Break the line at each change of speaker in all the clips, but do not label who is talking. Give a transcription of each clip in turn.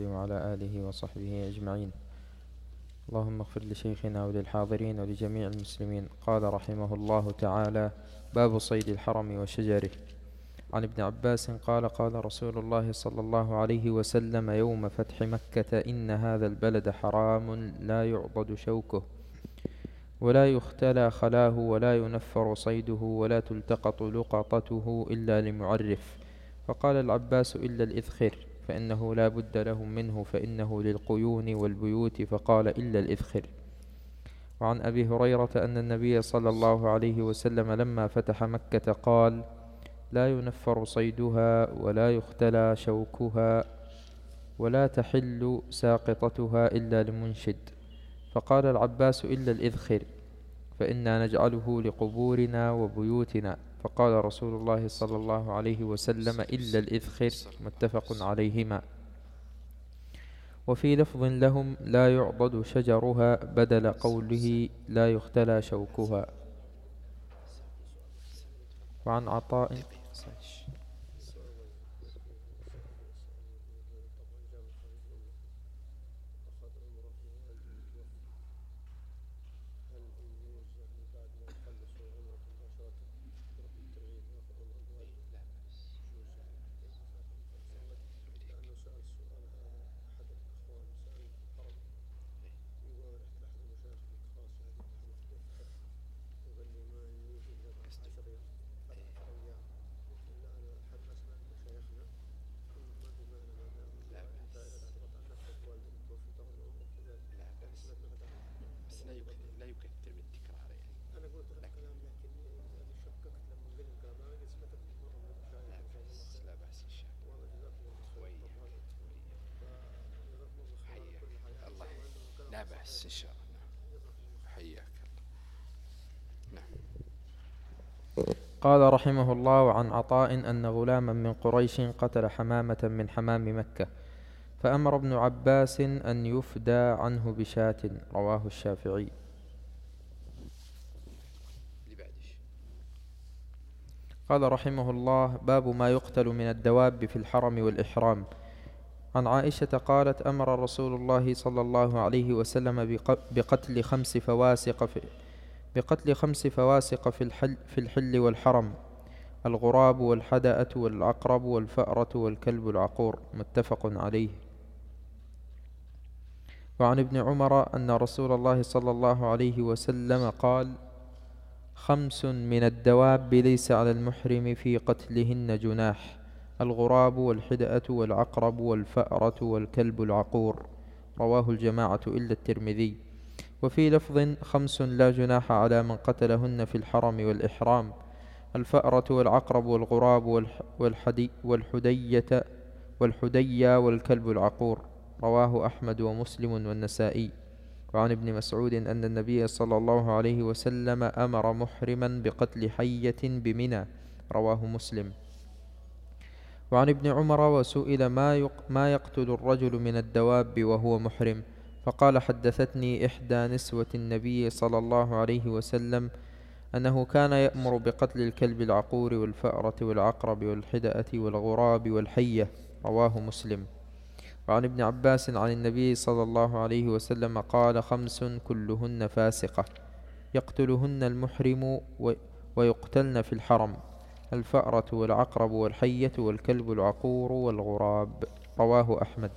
وعلى آله وصحبه أجمعين. اللهم اغفر لشيخنا وللحاضرين ولجميع المسلمين. قال رحمه الله تعالى باب صيد الحرم وشجره. عن ابن عباس قال قال رسول الله صلى الله عليه وسلم يوم فتح مكة إن هذا البلد حرام لا يعضد شوكه ولا يختلى خلاه ولا ينفر صيده ولا تلتقط لقطته إلا لمعرف. فقال العباس إلا الإذخر فإنه لا بد لهم منه فإنه للقيون والبيوت فقال إلا الإذخر. وعن أبي هريرة أن النبي صلى الله عليه وسلم لما فتح مكة قال لا ينفر صيدها ولا يختلى شوكها ولا تحل ساقطتها إلا لمنشد فقال العباس إلا الإذخر فإنا نجعله لقبورنا وبيوتنا فقال رسول الله صلى الله عليه وسلم إلا الإذخر متفق عليهما. وفي لفظ لهم لا يعضد شجرها بدل قوله لا يختلى شوكها. وعن عطاء قال رحمه الله عن عطاء أن غلاما من قريش قتل حمامة من حمام مكة فأمر ابن عباس أن يفدى عنه بشاة. رواه الشافعي. قال رحمه الله باب ما يقتل من الدواب في الحرم والإحرام. عن عائشة قالت أمر رسول الله صلى الله عليه وسلم بقتل خمس فواسق في بقتل خمس فواسق في الحل, في الحل والحرم الغراب والحدأة والعقرب والفأرة والكلب العقور متفق عليه. وعن ابن عمر أن رسول الله صلى الله عليه وسلم قال خمس من الدواب ليس على المحرم في قتلهن جناح الغراب والحدأة والعقرب والفأرة والكلب العقور. رواه الجماعة إلا الترمذي. وفي لفظ خمس لا جناح على من قتلهن في الحرم والإحرام الفأرة والعقرب والغراب والحدي والحدية والحدية والكلب العقور. رواه أحمد ومسلم والنسائي. وعن ابن مسعود أن النبي صلى الله عليه وسلم أمر محرما بقتل حية بمنى. رواه مسلم. وعن ابن عمر وسئل ما, ما يقتل الرجل من الدواب وهو محرم. فقال حدثتني إحدى نسوة النبي صلى الله عليه وسلم أنه كان يأمر بقتل الكلب العقور والفأرة والعقرب والحدأة والغراب والحية رواه مسلم. وعن ابن عباس عن النبي صلى الله عليه وسلم قال خمس كلهن فاسقة يقتلهن المحرم ويقتلن في الحرم الفأرة والعقرب والحية والكلب العقور والغراب. رواه أحمد.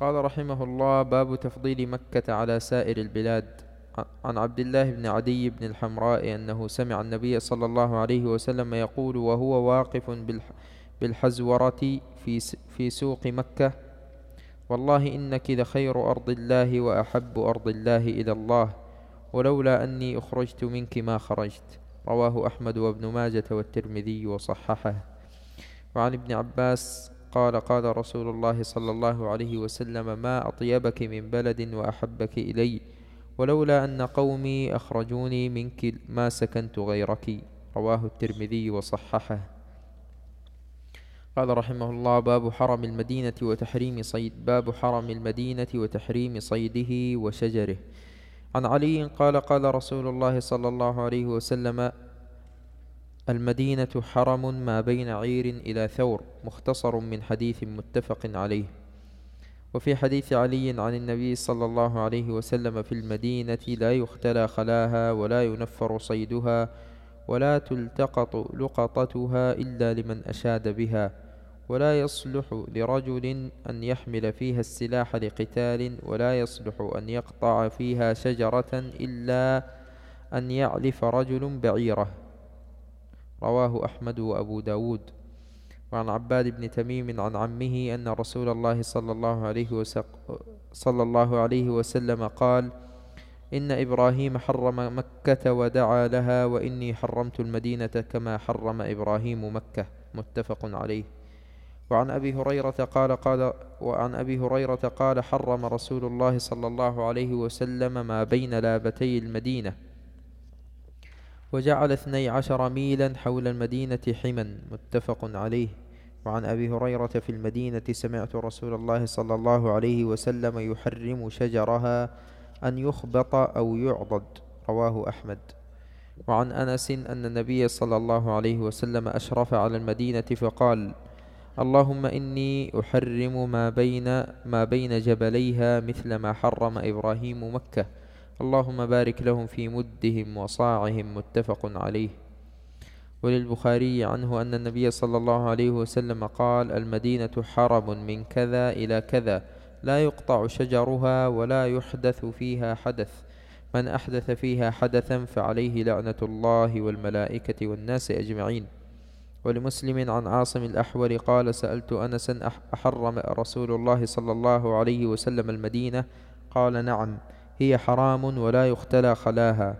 قال رحمه الله باب تفضيل مكة على سائر البلاد. عن عبد الله بن عدي بن الحمراء أنه سمع النبي صلى الله عليه وسلم يقول وهو واقف بالحزورة في, في سوق مكة. والله إنك لخير أرض الله وأحب أرض الله إلى الله ولولا أني أخرجت منك ما خرجت رواه أحمد وابن ماجة والترمذي وصححه. وعن ابن عباس قال قال رسول الله صلى الله عليه وسلم ما أطيبك من بلد وأحبك إلي ولولا أن قومي أخرجوني منك ما سكنت غيرك رواه الترمذي وصححه. قال رحمه الله باب حرم المدينة وتحريم صيد باب حرم المدينة وتحريم صيده وشجره عن علي قال قال رسول الله صلى الله عليه وسلم المدينة حرم ما بين عير إلى ثور مختصر من حديث متفق عليه. وفي حديث علي عن النبي صلى الله عليه وسلم في المدينة لا يختلى خلاها ولا ينفر صيدها ولا تلتقط لقطتها إلا لمن أشاد بها ولا يصلح لرجل أن يحمل فيها السلاح لقتال ولا يصلح أن يقطع فيها شجرة إلا أن يعلف رجل بعيره. رواه أحمد وأبو داود. وعن عباد بن تميم عن عمه أن رسول الله صلى الله عليه, وسق صلى الله عليه وسلم قال إن إبراهيم حرم مكة ودعا لها وإني حرمت المدينة كما حرم إبراهيم مكة. متفق عليه. وعن أبي هريرة قال قال وعن أبي هريرة قال حرم رسول الله صلى الله عليه وسلم ما بين لابتي المدينة. وجعل اثني عشر ميلا حول المدينة حما متفق عليه. وعن أبي هريرة في المدينة سمعت رسول الله صلى الله عليه وسلم يحرم شجرها أن يخبط أو يعضد. رواه أحمد. وعن أنس أن النبي صلى الله عليه وسلم أشرف على المدينة فقال اللهم إني أحرم ما بين ما بين جبليها مثل ما حرم إبراهيم مكة. اللهم بارك لهم في مدهم وصاعهم متفق عليه. وللبخاري عنه أن النبي صلى الله عليه وسلم قال المدينة حرم من كذا إلى كذا لا يقطع شجرها ولا يحدث فيها حدث من أحدث فيها حدثا فعليه لعنة الله والملائكة والناس أجمعين. ولمسلم عن عاصم الأحول قال سألت أنسا أحرم رسول الله صلى الله عليه وسلم المدينة؟ قال نعم. هي حرام ولا يختلى خلاها.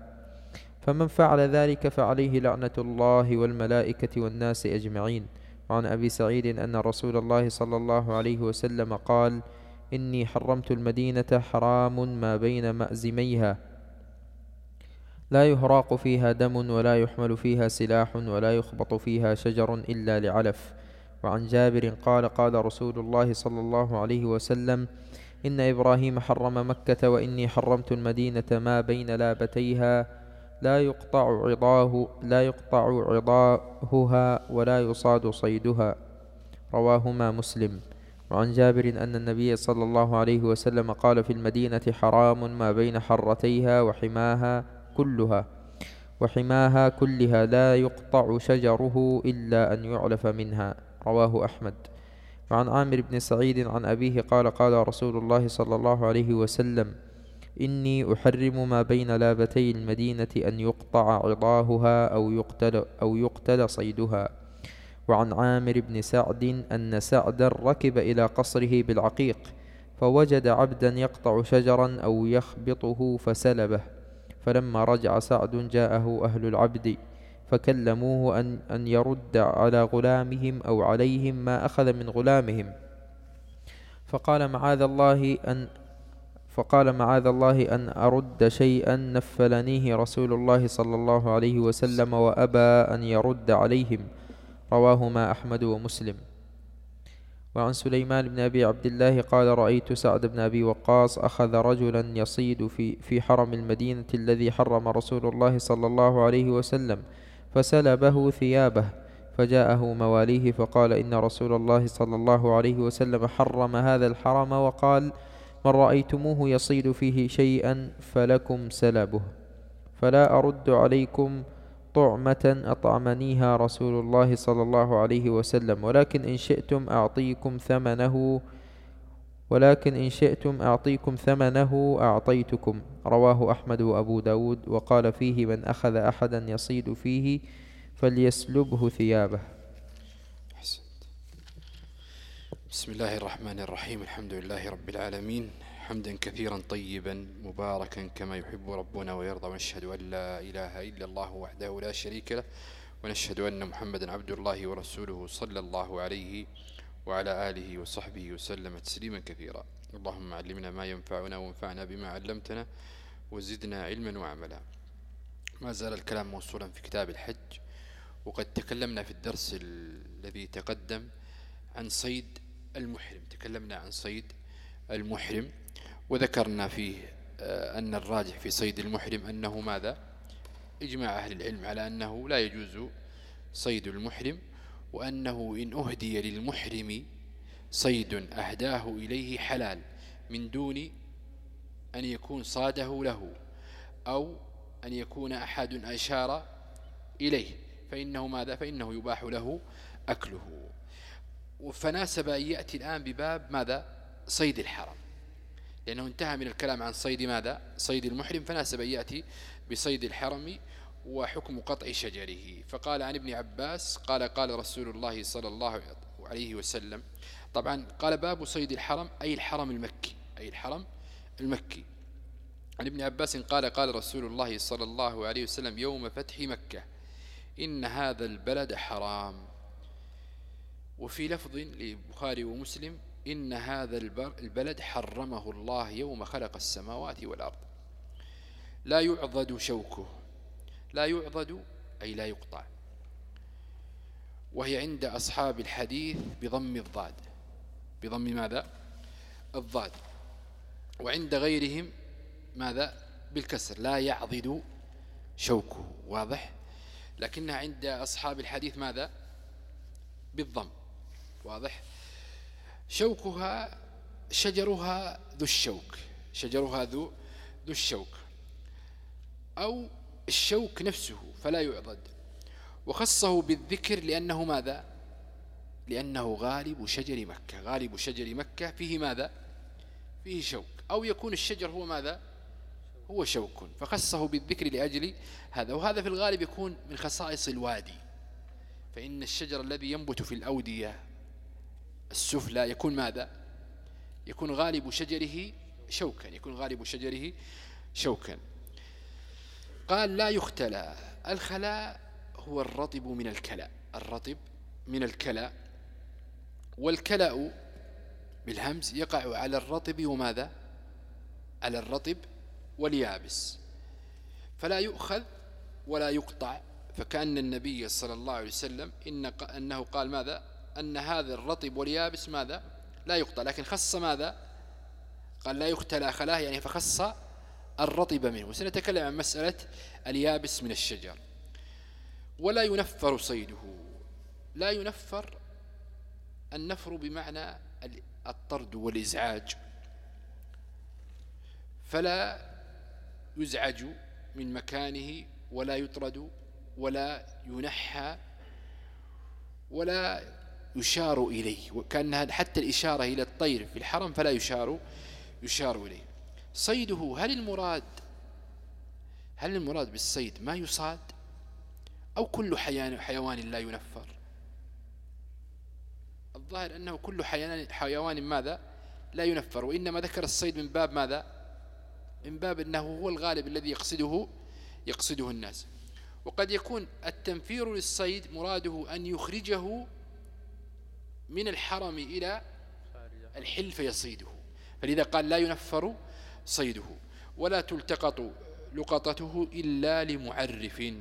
فمن فعل ذلك فعليه لعنة الله والملائكة والناس أجمعين. وعن أبي سعيد أن رسول الله صلى الله عليه وسلم قال إني حرمت المدينة حرام ما بين مأزميها. لا يهراق فيها دم ولا يحمل فيها سلاح ولا يخبط فيها شجر إلا لعلف. وعن جابر قال قال رسول الله صلى الله عليه وسلم إن إبراهيم حرم مكة وإني حرمت المدينة ما بين لابتيها. لا يقطع عضاه لا يقطع عضاهها ولا يصاد صيدها. رواهما مسلم. وعن جابر أن النبي صلى الله عليه وسلم قال في المدينة حرام ما بين حرتيها وحماها كلها وحماها كلها لا يقطع شجره إلا أن يعلف منها. رواه أحمد. وعن عامر بن سعيد عن أبيه قال قال رسول الله صلى الله عليه وسلم إني أحرم ما بين لابتي المدينة أن يقطع عضاهها أو يقتل, أو يقتل صيدها. وعن عامر بن سعد أن سعدا ركب إلى قصره بالعقيق فوجد عبدا يقطع شجرا أو يخبطه فسلبه. فلما رجع سعد جاءه أهل العبد فكلموه أن, أن يرد على غلامهم أو عليهم ما أخذ من غلامهم. فقال معاذ الله أن فقال معاذ الله أن أرد شيئا نفلنيه رسول الله صلى الله عليه وسلم وأبى أن يرد عليهم. رواهما أحمد ومسلم. وعن سليمان بن أبي عبد الله قال رأيت سعد بن أبي وقاص أخذ رجلا يصيد في, في حرم المدينة الذي حرم رسول الله صلى الله عليه وسلم. فسلبه ثيابه فجاءه مواليه فقال إن رسول الله صلى الله عليه وسلم حرم هذا الحرم وقال من رأيتموه يصيد فيه شيئا فلكم سلبه فلا أرد عليكم طعمة أطعمنيها رسول الله صلى الله عليه وسلم ولكن إن شئتم أعطيكم ثمنه ولكن إن شئتم أعطيكم ثمنه أعطيتكم. رواه أحمد وأبو داود وقال فيه من أخذ أحدا يصيد فيه فليسلبه ثيابه.
حسنت بسم الله الرحمن الرحيم. الحمد لله رب العالمين. حمدا كثيرا طيبا مباركا كما يحب ربنا ويرضى. ونشهد أن لا إله إلا الله وحده لا شريك له. ونشهد أن محمدا عبد الله ورسوله صلى الله عليه وسلم وعلى آله وصحبه وسلم تسليما كثيرا. اللهم علمنا ما ينفعنا وانفعنا بما علمتنا وزدنا علما وعملا. ما زال الكلام موصولا في كتاب الحج وقد تكلمنا في الدرس الذي تقدم عن صيد المحرم. تكلمنا عن صيد المحرم وذكرنا فيه آه، أن الراجح في صيد المحرم أنه ماذا؟ إجماع أهل العلم على أنه لا يجوز صيد المحرم. وأنه إن أهدي للمحرم صيد أهداه إليه حلال من دون أن يكون صاده له أو أن يكون أحد أشار إليه فإنه ماذا؟ فإنه يباح له أكله. فناسب أن يأتي الآن بباب ماذا؟ صيد الحرم. لأنه انتهى من الكلام عن صيد ماذا؟ صيد المحرم. فناسب أن يأتي بصيد الحرم وحكم قطع شجره. فقال عن ابن عباس قال قال رسول الله صلى الله عليه وسلم. طبعا قال باب صيد الحرم أي الحرم المكي أي الحرم المكي. عن ابن عباس قال قال رسول الله صلى الله عليه وسلم يوم فتح مكة إن هذا البلد حرام. وفي لفظ لبخاري ومسلم إن هذا البلد حرمه الله يوم خلق السماوات والأرض. لا يعضد شوكه. لا يعضد أي لا يقطع. وهي عند أصحاب الحديث بضم الضاد. بضم ماذا؟ الضاد. وعند غيرهم ماذا؟ بالكسر. لا يعضد شوكه. واضح؟ لكنها عند أصحاب الحديث ماذا؟ بالضم. واضح؟ شوكها شجرها ذو الشوك. شجرها ذو ذو الشوك. أو الشوك نفسه فلا يعضد. وخصه بالذكر لأنه ماذا؟ لأنه غالب شجر مكة. غالب شجر مكة فيه ماذا؟ فيه شوك. أو يكون الشجر هو ماذا؟ هو شوك. فخصه بالذكر لأجل هذا. وهذا في الغالب يكون من خصائص الوادي. فإن الشجر الذي ينبت في الأودية السفلى يكون ماذا؟ يكون غالب شجره شوكا. يكون غالب شجره شوكا. قال لا يختلى. الخلاء هو الرطب من الكلاء. الرطب من الكلاء. والكلاء بالهمز يقع على الرطب وماذا؟ على الرطب واليابس. فلا يؤخذ ولا يقطع. فكأن النبي صلى الله عليه وسلم إن أنه قال ماذا؟ أن هذا الرطب واليابس ماذا؟ لا يقطع. لكن خص ماذا؟ قال لا يختلى خلاه يعني فخص الرطب منه. وسنتكلم عن مسألة اليابس من الشجر. ولا ينفر صيده. لا ينفر النفر بمعنى الطرد والإزعاج. فلا يزعج من مكانه ولا يطرد ولا ينحى ولا يشار إليه. وكأنها حتى الإشارة إلى الطير في الحرم فلا يشار يشار إليه. صيده هل المراد هل المراد بالصيد ما يصاد؟ أو كل حيوان لا ينفر؟ الظاهر أنه كل حيوان ماذا؟ لا ينفر وإنما ذكر الصيد من باب ماذا؟ من باب أنه هو الغالب الذي يقصده يقصده الناس. وقد يكون التنفير للصيد مراده أن يخرجه من الحرم إلى الحل فيصيده فلذا قال لا ينفر صيده. ولا تلتقط لقطته إلا لمعرف.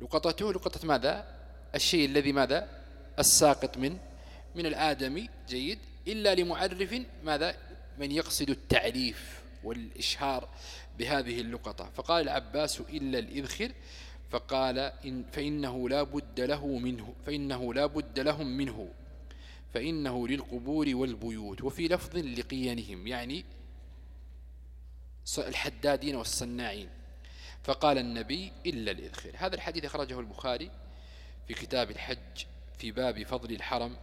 لقطته لقطة ماذا؟ الشيء الذي ماذا؟ الساقط من من الآدمي جيد. إلا لمعرف ماذا؟ من يقصد التعريف والإشهار بهذه اللقطة. فقال العباس إلا الإذخر فقال إن فإنه لا بد له منه فإنه لا بد لهم منه. فإنه للقبور والبيوت وفي لفظ لقيانهم يعني الحدادين والصناعين. فقال النبي إلا الإذخر هذا الحديث أخرجه البخاري في كتاب الحج في باب فضل الحرم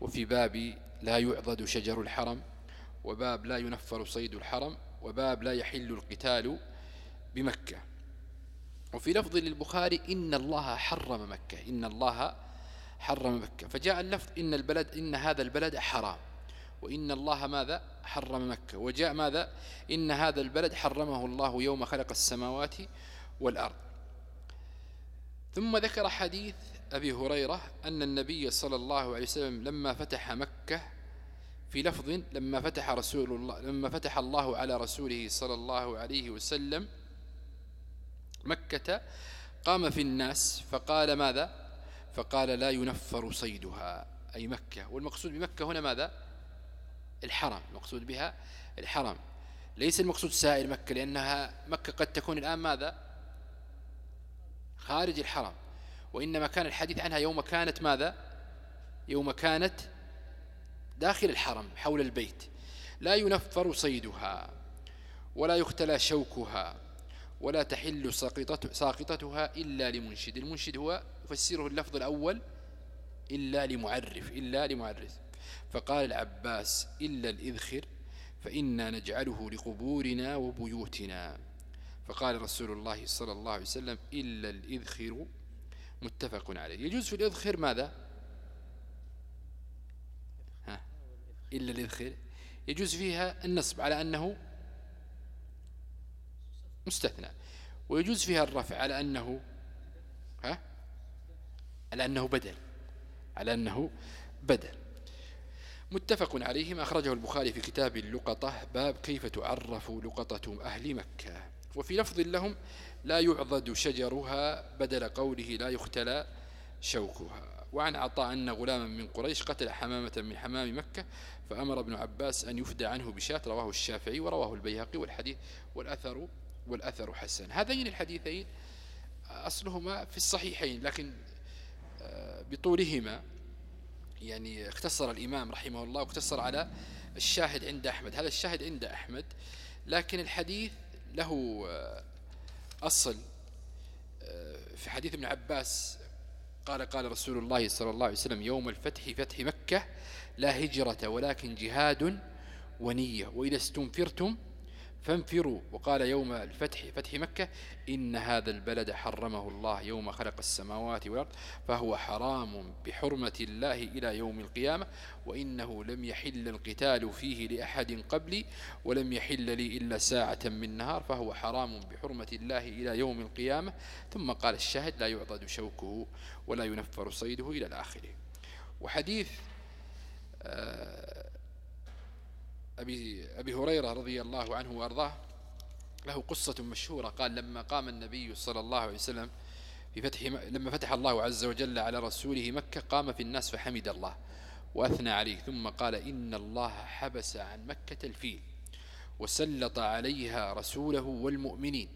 وفي باب لا يعضد شجر الحرم وباب لا ينفر صيد الحرم وباب لا يحل القتال بمكة. وفي لفظ للبخاري إن الله حرم مكة إن الله حرم مكة. فجاء اللفظ إن البلد إن هذا البلد حرام. وإن الله ماذا؟ حرم مكة. وجاء ماذا؟ إن هذا البلد حرمه الله يوم خلق السماوات والأرض. ثم ذكر حديث أبي هريرة أن النبي صلى الله عليه وسلم لما فتح مكة في لفظ لما فتح رسول الله لما فتح الله على رسوله صلى الله عليه وسلم مكة قام في الناس فقال ماذا؟ فقال لا ينفر صيدها أي مكة. والمقصود بمكة هنا ماذا؟ الحرم. المقصود بها الحرم. ليس المقصود سائر مكة لأنها مكة قد تكون الآن ماذا؟ خارج الحرم. وإنما كان الحديث عنها يوم كانت ماذا؟ يوم كانت داخل الحرم حول البيت. لا ينفر صيدها ولا يختلى شوكها. ولا تحل ساقطتها إلا لمنشد. المنشد هو يفسره اللفظ الأول إلا لمعرف إلا لمعرف. فقال العباس إلا الإذخر فإنا نجعله لقبورنا وبيوتنا. فقال رسول الله صلى الله عليه وسلم إلا الإذخر متفق عليه. يجوز في الإذخر ماذا؟ ها؟ إلا الإذخر. يجوز فيها النصب على أنه مستثنى. ويجوز فيها الرفع على أنه ها؟ على أنه بدل. على أنه بدل. متفق عليه ما أخرجه البخاري في كتاب اللقطة باب كيف تعرف لقطة أهل مكة. وفي لفظ لهم لا يعضد شجرها بدل قوله لا يختلى شوكها. وعن عطاء أن غلاما من قريش قتل حمامة من حمام مكة فأمر ابن عباس أن يفدى عنه بشاة رواه الشافعي ورواه البيهقي والحديث والأثر والأثر حسن. هذين الحديثين أصلهما في الصحيحين لكن آه، بطولهما يعني اختصر الإمام رحمه الله واختصر على الشاهد عند أحمد. هذا الشاهد عند أحمد لكن الحديث له آه، أصل آه، في حديث ابن عباس قال قال رسول الله صلى الله عليه وسلم يوم الفتح فتح مكة لا هجرة ولكن جهاد ونية وإذا استنفرتم فانفروا. وقال يوم الفتح فتح مكة إن هذا البلد حرمه الله يوم خلق السماوات والأرض فهو حرام بحرمة الله إلى يوم القيامة وإنه لم يحل القتال فيه لأحد قبلي ولم يحل لي إلا ساعة من نهار فهو حرام بحرمة الله إلى يوم القيامة. ثم قال الشاهد لا يعضد شوكه ولا ينفر صيده إلى الآخر. وحديث آه أبي, أبي هريرة رضي الله عنه وأرضاه له قصة مشهورة. قال لما قام النبي صلى الله عليه وسلم في فتح لما فتح الله عز وجل على رسوله مكة قام في الناس فحمد الله وأثنى عليه. ثم قال إن الله حبس عن مكة الفيل وسلط عليها رسوله والمؤمنين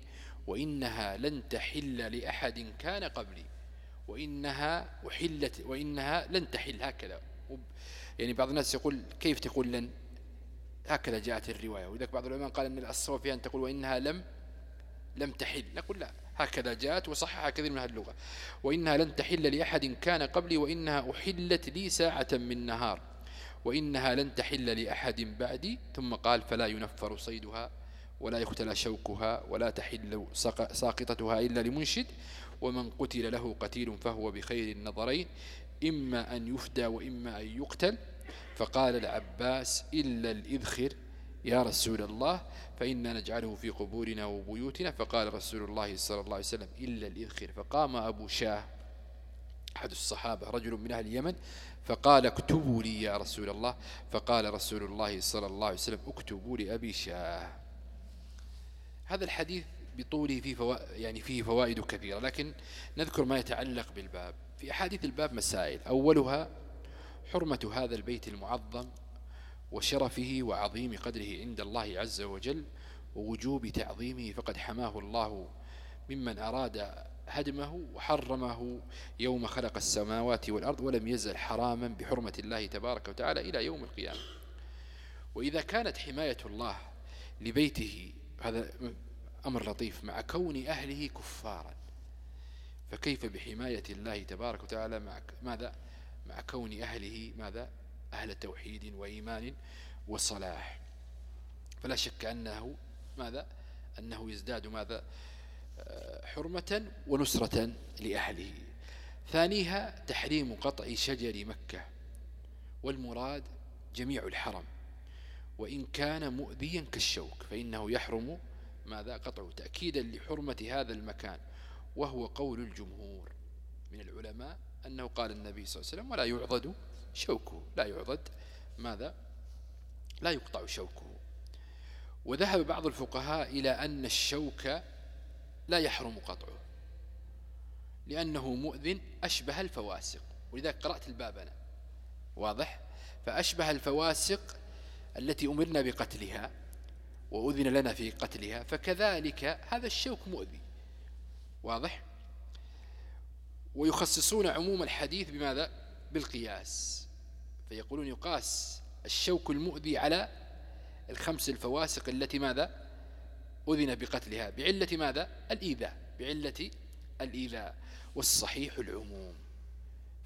وإنها لن تحل لأحد كان قبلي وإنها أحلت وإنها لن تحل. هكذا. يعني بعض الناس يقول كيف تقول لن؟ هكذا جاءت الرواية. ولذلك بعض العلماء قال أن الصواب فيها أن تقول وإنها لم لم تحل. نقول لا هكذا جاءت وصحها كثير من اللغة. وإنها لن تحل لأحد كان قبلي وإنها أحلت لي ساعة من نهار. وإنها لن تحل لأحد بعدي. ثم قال فلا ينفر صيدها ولا يختلى شوكها ولا تحل ساقطتها إلا لمنشد. ومن قتل له قتيل فهو بخير النظرين. إما أن يفدى وإما أن يقتل. فقال العباس إلا الإذخر يا رسول الله فإنا نجعله في قبورنا وبيوتنا. فقال رسول الله صلى الله عليه وسلم إلا الإذخر. فقام أبو شاه أحد الصحابة رجل من أهل اليمن فقال اكتبوا لي يا رسول الله. فقال رسول الله صلى الله عليه وسلم اكتبوا لأبي شاه. هذا الحديث بطوله فيه فوائد يعني فيه فوائد كثيرة لكن نذكر ما يتعلق بالباب. في أحاديث الباب مسائل. أولها حرمة هذا البيت المعظم وشرفه وعظيم قدره عند الله عز وجل ووجوب تعظيمه فقد حماه الله ممن أراد هدمه وحرمه يوم خلق السماوات والأرض ولم يزل حراما بحرمة الله تبارك وتعالى إلى يوم القيامة. وإذا كانت حماية الله لبيته هذا أمر لطيف مع كون أهله كفارا فكيف بحماية الله تبارك وتعالى مع ماذا؟ مع كون أهله ماذا؟ أهل توحيد وإيمان وصلاح. فلا شك أنه ماذا؟ أنه يزداد ماذا؟ آه، حرمة ونصرة لأهله. ثانيها تحريم قطع شجر مكة. والمراد جميع الحرم. وإن كان مؤذيا كالشوك فإنه يحرم ماذا؟ قطعه. تأكيدا لحرمة هذا المكان وهو قول الجمهور. من العلماء أنه قال النبي صلى الله عليه وسلم ولا يعضد شوكه. لا يعضد. ماذا؟ لا يقطع شوكه. وذهب بعض الفقهاء إلى أن الشوك لا يحرم قطعه لأنه مؤذن أشبه الفواسق. ولذلك قرأت الباب أنا. واضح؟ فأشبه الفواسق التي أمرنا بقتلها وأذن لنا في قتلها فكذلك هذا الشوك مؤذي. واضح؟ ويخصصون عموم الحديث بماذا؟ بالقياس. فيقولون يقاس الشوك المؤذي على الخمس الفواسق التي ماذا؟ أذن بقتلها. بعلة ماذا؟ الإيذاء. بعلة الإيذاء. والصحيح العموم.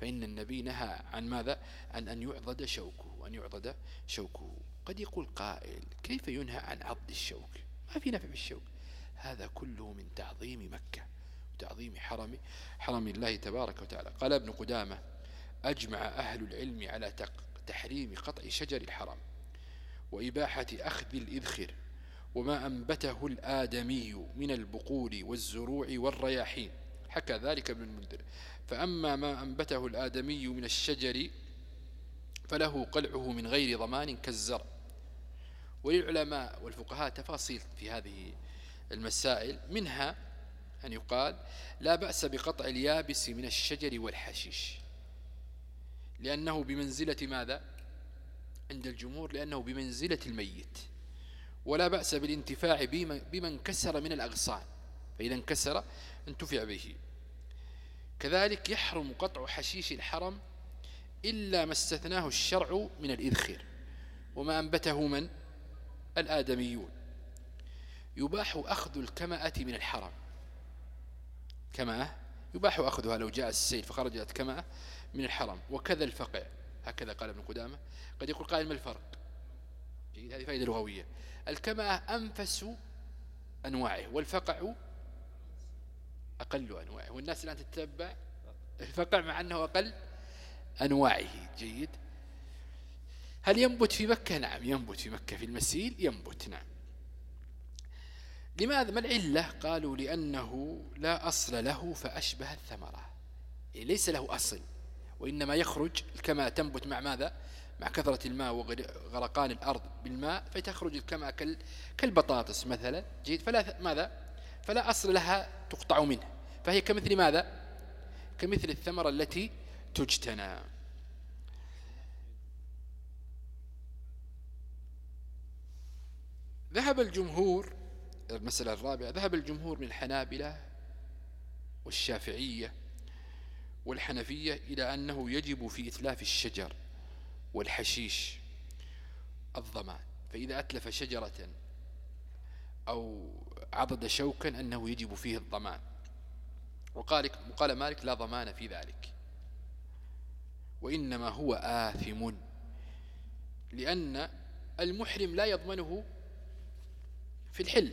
فإن النبي نهى عن ماذا؟ عن أن يعضد شوكه أن يعضد شوكه. قد يقول قائل كيف ينهى عن عض الشوك؟ ما في نفع بالشوك هذا كله من تعظيم مكة. وتعظيم حرم حرم الله تبارك وتعالى. قال ابن قدامة أجمع أهل العلم على تحريم قطع شجر الحرم وإباحة أخذ الإذخر وما أنبته الآدمي من البقول والزروع والرياحين. حكى ذلك ابن المنذر. فأما ما أنبته الآدمي من الشجر فله قلعه من غير ضمان كالزرع وللعلماء والفقهاء تفاصيل في هذه المسائل منها أن يقال لا بأس بقطع اليابس من الشجر والحشيش. لأنه بمنزلة ماذا؟ عند الجمهور لأنه بمنزلة الميت. ولا بأس بالانتفاع بما انكسر من الأغصان. فإذا انكسر انتفع به. كذلك يحرم قطع حشيش الحرم إلا ما استثناه الشرع من الإذخر وما أنبته من؟ الآدميون. يباح أخذ الكمأة من الحرم. كمأة يباح أخذها لو جاء السيل فخرجت كمأة من الحرم. وكذا الفقع هكذا قال ابن قدامة. قد يقول قائل ما الفرق؟ جيد هذه فائدة لغوية. الكمأة أنفس أنواعه والفقع أقل أنواعه. والناس الآن تتبع الفقع مع أنه أقل أنواعه. جيد. هل ينبت في مكة؟ نعم ينبت في مكة في المسيل. ينبت نعم. لماذا؟ ما العلة؟ قالوا لأنه لا أصل له فأشبه الثمرة. يعني ليس له أصل وإنما يخرج كما تنبت مع ماذا؟ مع كثرة الماء وغرقان الأرض بالماء فتخرج كما كالبطاطس مثلا. جيد؟ فلا ماذا؟ فلا أصل لها تقطع منه. فهي كمثل ماذا؟ كمثل الثمرة التي تجتنى. ذهب الجمهور المسألة الرابعة ذهب الجمهور من الحنابلة والشافعية والحنفية إلى أنه يجب في إتلاف الشجر والحشيش الضمان فإذا أتلف شجرة أو عضد شوكا أنه يجب فيه الضمان. وقال قال مالك لا ضمان في ذلك. وإنما هو آثم لأن المحرم لا يضمنه في الحل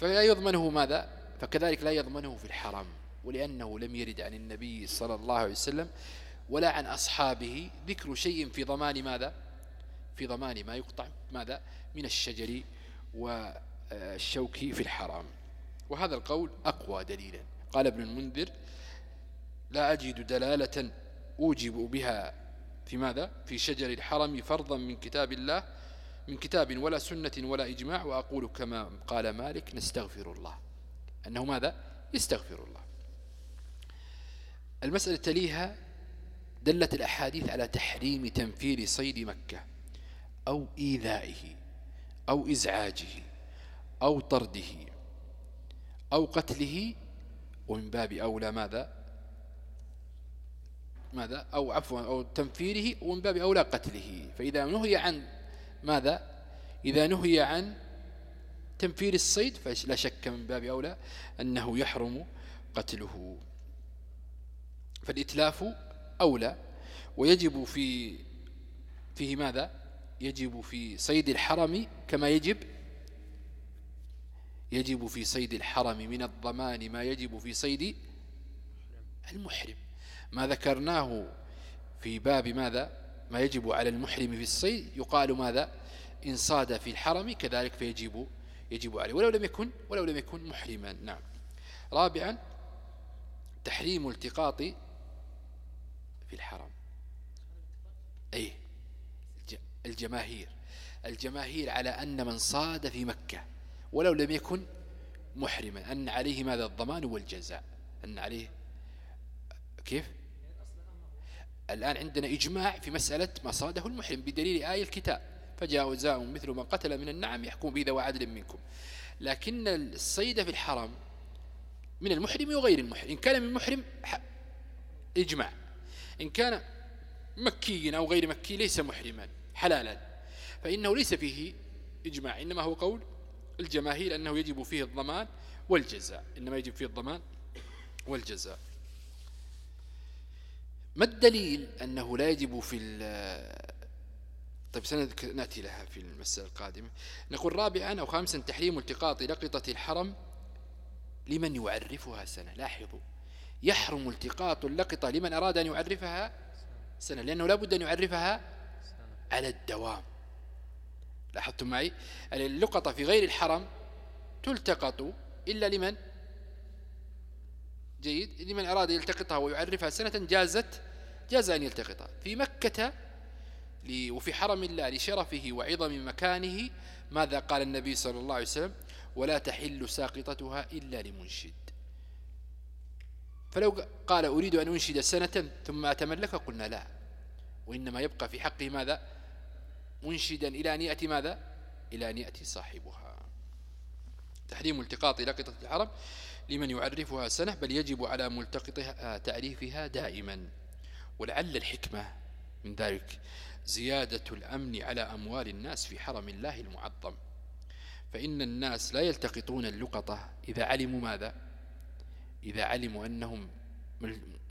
فلا يضمنه ماذا؟ فكذلك لا يضمنه في الحرم ولأنه لم يرد عن النبي صلى الله عليه وسلم ولا عن أصحابه ذكر شيء في ضمان ماذا؟ في ضمان ما يقطع ماذا؟ من الشجر والشوك في الحرام. وهذا القول أقوى دليلا. قال ابن المنذر لا أجد دلالة أوجب بها في ماذا؟ في شجر الحرم فرضا من كتاب الله من كتاب ولا سنة ولا إجماع وأقول كما قال مالك نستغفر الله. أنه ماذا؟ يستغفر الله. المسألة تليها دلت الأحاديث على تحريم تنفير صيد مكة أو إيذائه أو إزعاجه أو طرده أو قتله ومن باب أولى ماذا؟ ماذا؟ أو عفوا أو تنفيره ومن باب أولى قتله. فإذا نهي عن ماذا؟ إذا نهي عن تنفير الصيد فلا شك من باب أولى أنه يحرم قتله. فالإتلاف أولى ويجب في فيه ماذا؟ يجب في صيد الحرم كما يجب يجب في صيد الحرم من الضمان ما يجب في صيد المحرم. ما ذكرناه في باب ماذا؟ ما يجب على المحرم في الصيد يقال ماذا؟ إن صاد في الحرم كذلك فيجب يجب عليه. ولو لم يكن ولو لم يكن محرما. نعم. رابعا تحريم التقاط في الحرم. أي الجماهير. الجماهير على أن من صاد في مكة ولو لم يكن محرما. أن عليه ماذا؟ الضمان والجزاء. أن عليه كيف؟ الآن عندنا إجماع في مسألة ما صاده المحرم بدليل آية الكتاب. فجاء وزاء مثل من قتل من النعم يحكم بذا وعدل منكم. لكن الصيد في الحرم من المحرم وغير المحرم. إن كان من المحرم إجماع. إن كان مكي أو غير مكي ليس محرما حلالا. فإنه ليس فيه إجماع إنما هو قول الجماهير أنه يجب فيه الضمان والجزاء. إنما يجب فيه الضمان والجزاء. ما الدليل أنه لا يجب في طيب سنأتي لها في المسألة القادمة. نقول رابعا أو خامسا تحريم التقاط لقطة الحرم لمن يعرفها سنة. لاحظوا. يحرم التقاط اللقطة لمن أراد أن يعرفها سنة لأنه لابد أن يعرفها على الدوام. لاحظتم معي؟ اللقطة في غير الحرم تلتقط إلا لمن جيد لمن أراد يلتقطها ويعرفها سنة جازت جاز أن يلتقطها. في مكة وفي حرم الله لشرفه وعظم مكانه ماذا قال النبي صلى الله عليه وسلم؟ ولا تحل ساقطتها إلا لمنشد. فلو قال أريد أن أنشد سنة ثم أتملك قلنا لا. وإنما يبقى في حقه ماذا؟ منشدا إلى أن يأتي ماذا؟ إلى أن يأتي صاحبها. تحريم التقاط لقطة الحرم. لمن يعرفها سنة بل يجب على ملتقطها تعريفها دائما. ولعل الحكمة من ذلك زيادة الأمن على أموال الناس في حرم الله المعظم. فإن الناس لا يلتقطون اللقطة إذا علموا ماذا؟ إذا علموا أنهم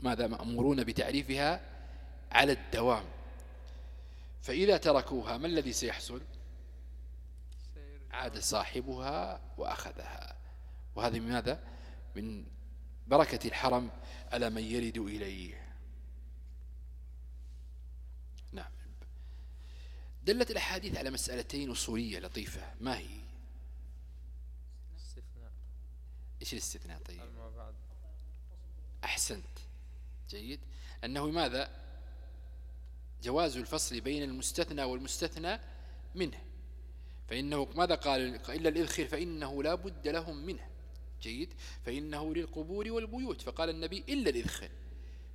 ماذا مأمورون بتعريفها على الدوام. فإذا تركوها ما الذي سيحصل؟ عاد صاحبها وأخذها. وهذا من ماذا؟ من بركة الحرم على من يرد إليه. نعم. دلت الأحاديث على مسألتين أصولية لطيفة. ما هي؟
الاستثناء.
إيش الاستثناء طيب؟ أحسنت. جيد. أنه ماذا؟ جواز الفصل بين المستثنى والمستثنى منه. فإنه ماذا قال؟ إلا الإذخر فإنه لا بد لهم منه. جيد فإنه للقبور والبيوت. فقال النبي إلا الإذخر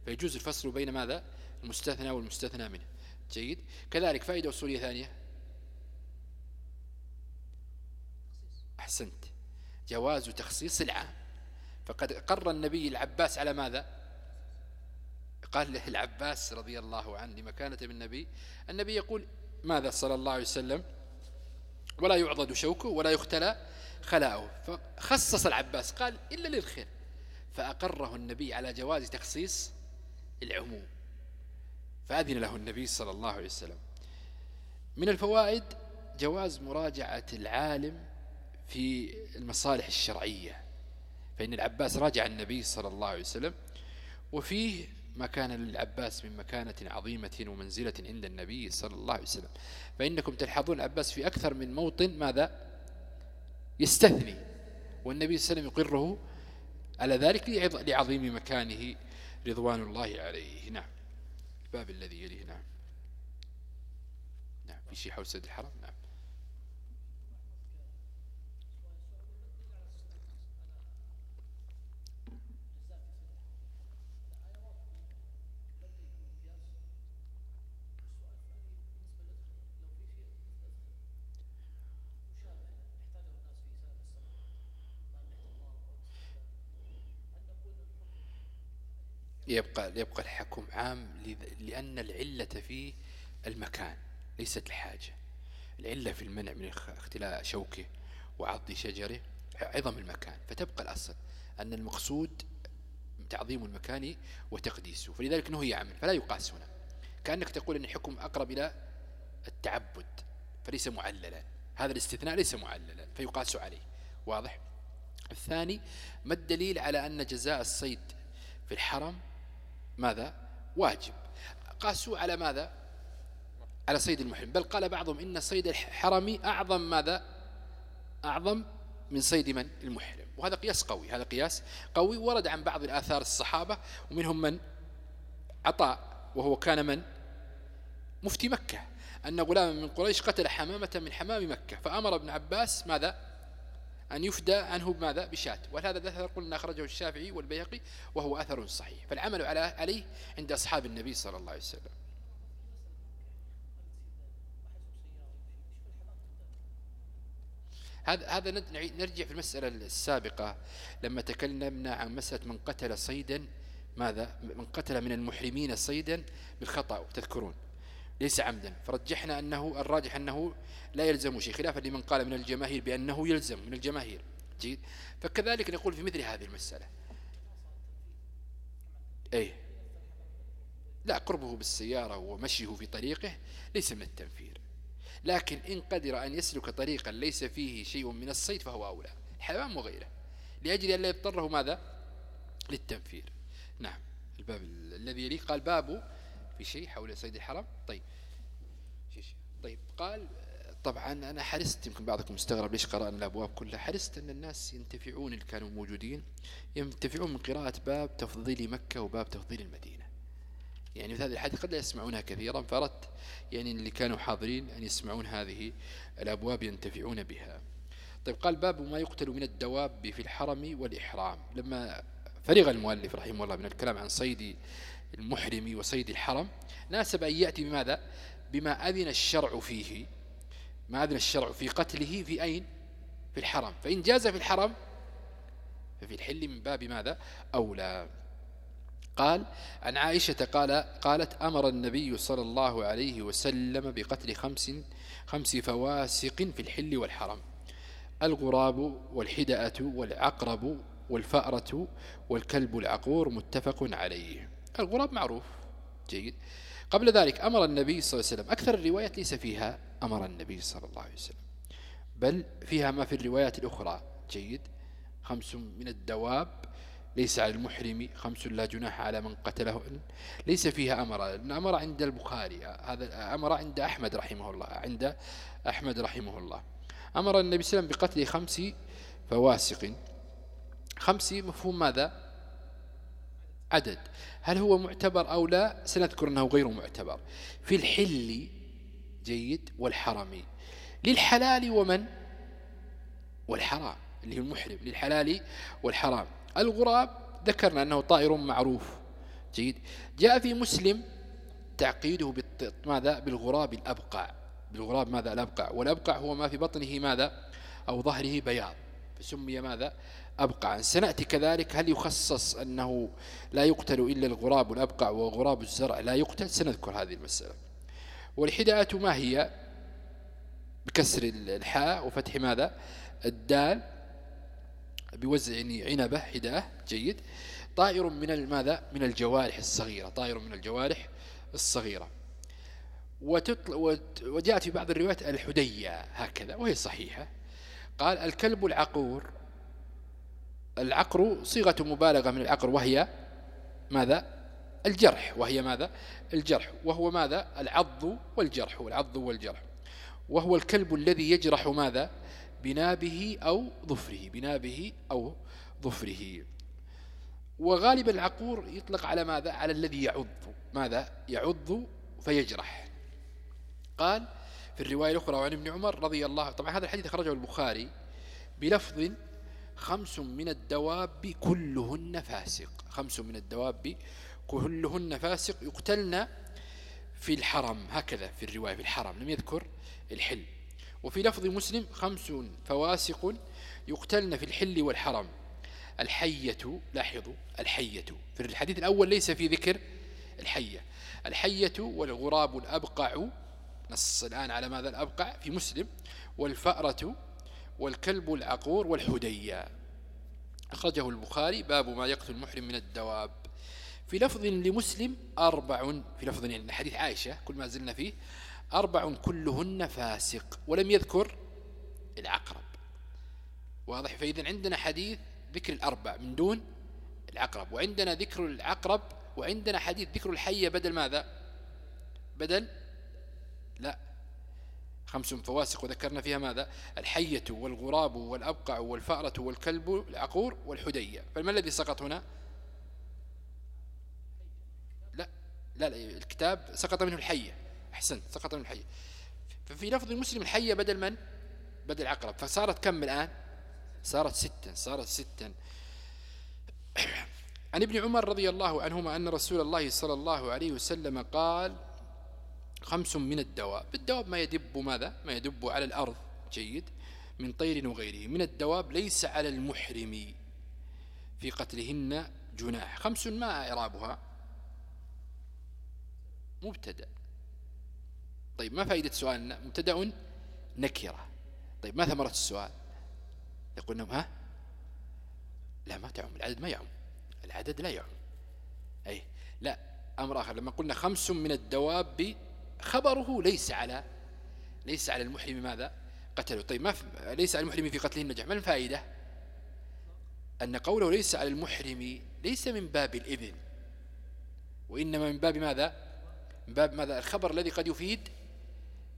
فيجوز الفصل بين ماذا؟ المستثنى والمستثنى منه. جيد. كذلك فائدة أصولية ثانية. أحسنت. جواز تخصيص العام فقد قر النبي العباس على ماذا؟ قال له العباس رضي الله عنه لمكانته من النبي. النبي يقول ماذا؟ صلى الله عليه وسلم. ولا يعضد شوكه ولا يختلى خلاؤه فخصص العباس قال إلا للخير. فأقره النبي على جواز تخصيص العموم. فأذن له النبي صلى الله عليه وسلم. من الفوائد جواز مراجعة العالم في المصالح الشرعية. فإن العباس راجع النبي صلى الله عليه وسلم وفيه ما كان للعباس من مكانة عظيمة ومنزلة عند النبي صلى الله عليه وسلم. فإنكم تلحظون العباس في أكثر من موطن. ماذا؟ يستثني. والنبي صلى الله عليه وسلم يقره على ذلك لعظيم مكانه رضوان الله عليه. نعم. الباب الذي يليه. نعم. نعم. في شيء حول سد الحرم؟ نعم. يبقى يبقى الحكم عام لأن العلة في المكان ليست الحاجة. العلة في المنع من اختلاء شوكه وعض شجره عظم المكان. فتبقى الأصل أن المقصود تعظيم المكان وتقديسه. فلذلك نهي عمل فلا يقاس هنا. كأنك تقول أن الحكم أقرب إلى التعبد فليس معللا. هذا الاستثناء ليس معللا فيقاس عليه. واضح؟ الثاني ما الدليل على أن جزاء الصيد في الحرم ماذا؟ واجب. قاسوا على ماذا؟ على صيد المحرم. بل قال بعضهم إن صيد الحرمي أعظم ماذا؟ أعظم من صيد من؟ المحرم. وهذا قياس قوي هذا قياس قوي. ورد عن بعض الآثار الصحابة ومنهم من عطاء وهو كان من؟ مفتي مكة. أن غلاما من قريش قتل حمامة من حمام مكة. فأمر ابن عباس ماذا؟ أن يفدى عنه بماذا؟ بشاة. وهذا الأثر قلنا أخرجه الشافعي والبيهقي وهو أثر صحيح. فالعمل على عليه عند أصحاب النبي صلى الله عليه وسلم. هذا هذا نرجع في المسألة السابقة. لما تكلمنا عن مسألة من قتل صيدا ماذا؟ من قتل من المحرمين صيدا بالخطأ تذكرون. ليس عمدا. فرجحنا أنه الراجح أنه لا يلزم شيء خلافا لمن قال من الجماهير بأنه يلزم من الجماهير. جيد. فكذلك نقول في مثل هذه المسألة. أي لا قربه بالسيارة ومشيه في طريقه ليس من التنفير. لكن إن قدر أن يسلك طريقا ليس فيه شيء من الصيد فهو أولى. الحيوان وغيره. لأجل أن لا يضطره ماذا؟ للتنفير. نعم. الباب الذي يليه قال باب في شيء حول صيد الحرم طيب. طيب قال طبعا أنا حرصت يمكن بعضكم استغرب ليش قرأنا الأبواب كلها. حرصت أن الناس ينتفعون اللي كانوا موجودين ينتفعون من قراءة باب تفضيل مكة وباب تفضيل المدينة. يعني في هذه الحادثة قد لا يسمعونها كثيرا فأردت يعني اللي كانوا حاضرين أن يسمعون هذه الأبواب ينتفعون بها. طيب قال باب ما يقتل من الدواب في الحرم والإحرام. لما فرغ المؤلف رحمه الله من الكلام عن صيد المحرم وصيد الحرم ناسب أن يأتي بماذا؟ بما أذن الشرع فيه. ما أذن الشرع في قتله في أين؟ في الحرم. فإن جاز في الحرم ففي الحل من باب ماذا؟ أولى. قال عن عائشة قال قالت أمر النبي صلى الله عليه وسلم بقتل خمس خمس فواسق في الحل والحرم. الغراب والحدأة والعقرب والفأرة والكلب العقور متفق عليه. الغراب معروف جيد. قبل ذلك أمر النبي صلى الله عليه وسلم أكثر الروايات ليس فيها أمر النبي صلى الله عليه وسلم بل فيها ما في الروايات الأخرى جيد. خمس من الدواب ليس على المحرم خمس لا جناح على من قتله. ليس فيها أمر أمر عند البخاري هذا أمر عند أحمد رحمه الله عند أحمد رحمه الله. أمر النبي صلى الله عليه وسلم بقتل خمس فواسق. خمس مفهوم ماذا؟ عدد. هل هو معتبر أو لا؟ سنذكر أنه غير معتبر. في الحل جيد والحرم للحلال ومن؟ والحرام اللي هو المحرم. للحلال والحرام. الغراب ذكرنا أنه طائر معروف. جيد. جاء في مسلم تعقيده ماذا؟ بالغراب الأبقع. بالغراب ماذا الأبقع؟ والأبقع هو ما في بطنه ماذا؟ أو ظهره بياض. فسمي ماذا؟ أبقع سنأتي كذلك. هل يخصص أنه لا يقتل إلا الغراب الأبقع وغراب الزرع؟ لا يقتل. سنذكر هذه المسألة. والحداءة ما هي؟ بكسر الحاء وفتح ماذا؟ الدال. بوزع عنبة. حداء جيد. طائر من ماذا؟ من الجوارح الصغيرة. طائر من الجوارح الصغيرة. وجاءت في بعض الروايات الحدية هكذا وهي صحيحة. قال الكلب العقور. العقر صيغة مبالغة من العقر وهي ماذا؟ الجرح. وهي ماذا؟ الجرح. وهو ماذا؟ العض والجرح. والعض والجرح. وهو الكلب الذي يجرح ماذا؟ بنابه أو ظفره. بنابه أو ظفره. وغالبا العقور يطلق على ماذا؟ على الذي يعض. ماذا؟ يعض فيجرح. قال في الرواية الأخرى عن ابن عمر رضي الله طبعا هذا الحديث خرجه البخاري بلفظ خمس من الدواب كلهن فاسق. خمس من الدواب كلهن فاسق يقتلن في الحرم. هكذا في الرواية في الحرم. لم يذكر الحل. وفي لفظ مسلم خمس فواسق يقتلن في الحل والحرم. الحية لاحظوا الحية. في الحديث الأول ليس في ذكر الحية. الحية والغراب الأبقع نص الآن على ماذا الأبقع في مسلم والفأرة والكلب العقور والحدية. أخرجه البخاري باب ما يقتل المحرم من الدواب. في لفظ لمسلم أربع في لفظ حديث عائشة كل ما زلنا فيه أربع كلهن فاسق ولم يذكر العقرب. واضح؟ فإذا عندنا حديث ذكر الأربع من دون العقرب وعندنا ذكر العقرب وعندنا حديث ذكر الحية بدل ماذا؟ بدل لا. خمس فواسق وذكرنا فيها ماذا؟ الحية والغراب والأبقع والفأرة والكلب العقور والحدية. فما الذي سقط هنا؟ لا لا, الكتاب سقط منه الحية. أحسن سقط منه الحية. ففي لفظ المسلم الحية بدل من؟ بدل عقرب. فصارت كم الآن؟ صارت ستا صارت ستا. عن ابن عمر رضي الله عنهما أن رسول الله صلى الله عليه وسلم قال خمس من الدواب. الدواب ما يدب ماذا؟ ما يدب على الأرض. جيد. من طير وغيره. من الدواب ليس على المحرم في قتلهن جناح. خمس ما إعرابها؟ مبتدأ. طيب ما فائدة سؤالنا مبتدأ نكرة. طيب ما ثمرة السؤال؟ يقول لهم ها؟ لا ما تعم. العدد ما يعم. العدد لا يعم. أي لا أمر آخر. لما قلنا خمس من الدواب خبره ليس على ليس على المحرم ماذا؟ قتله. طيب ما ليس على المحرم في قتله النجح ما الفائدة؟ أن قوله ليس على المحرم ليس من باب الإذن وإنما من باب ماذا؟ من باب ماذا؟ الخبر الذي قد يفيد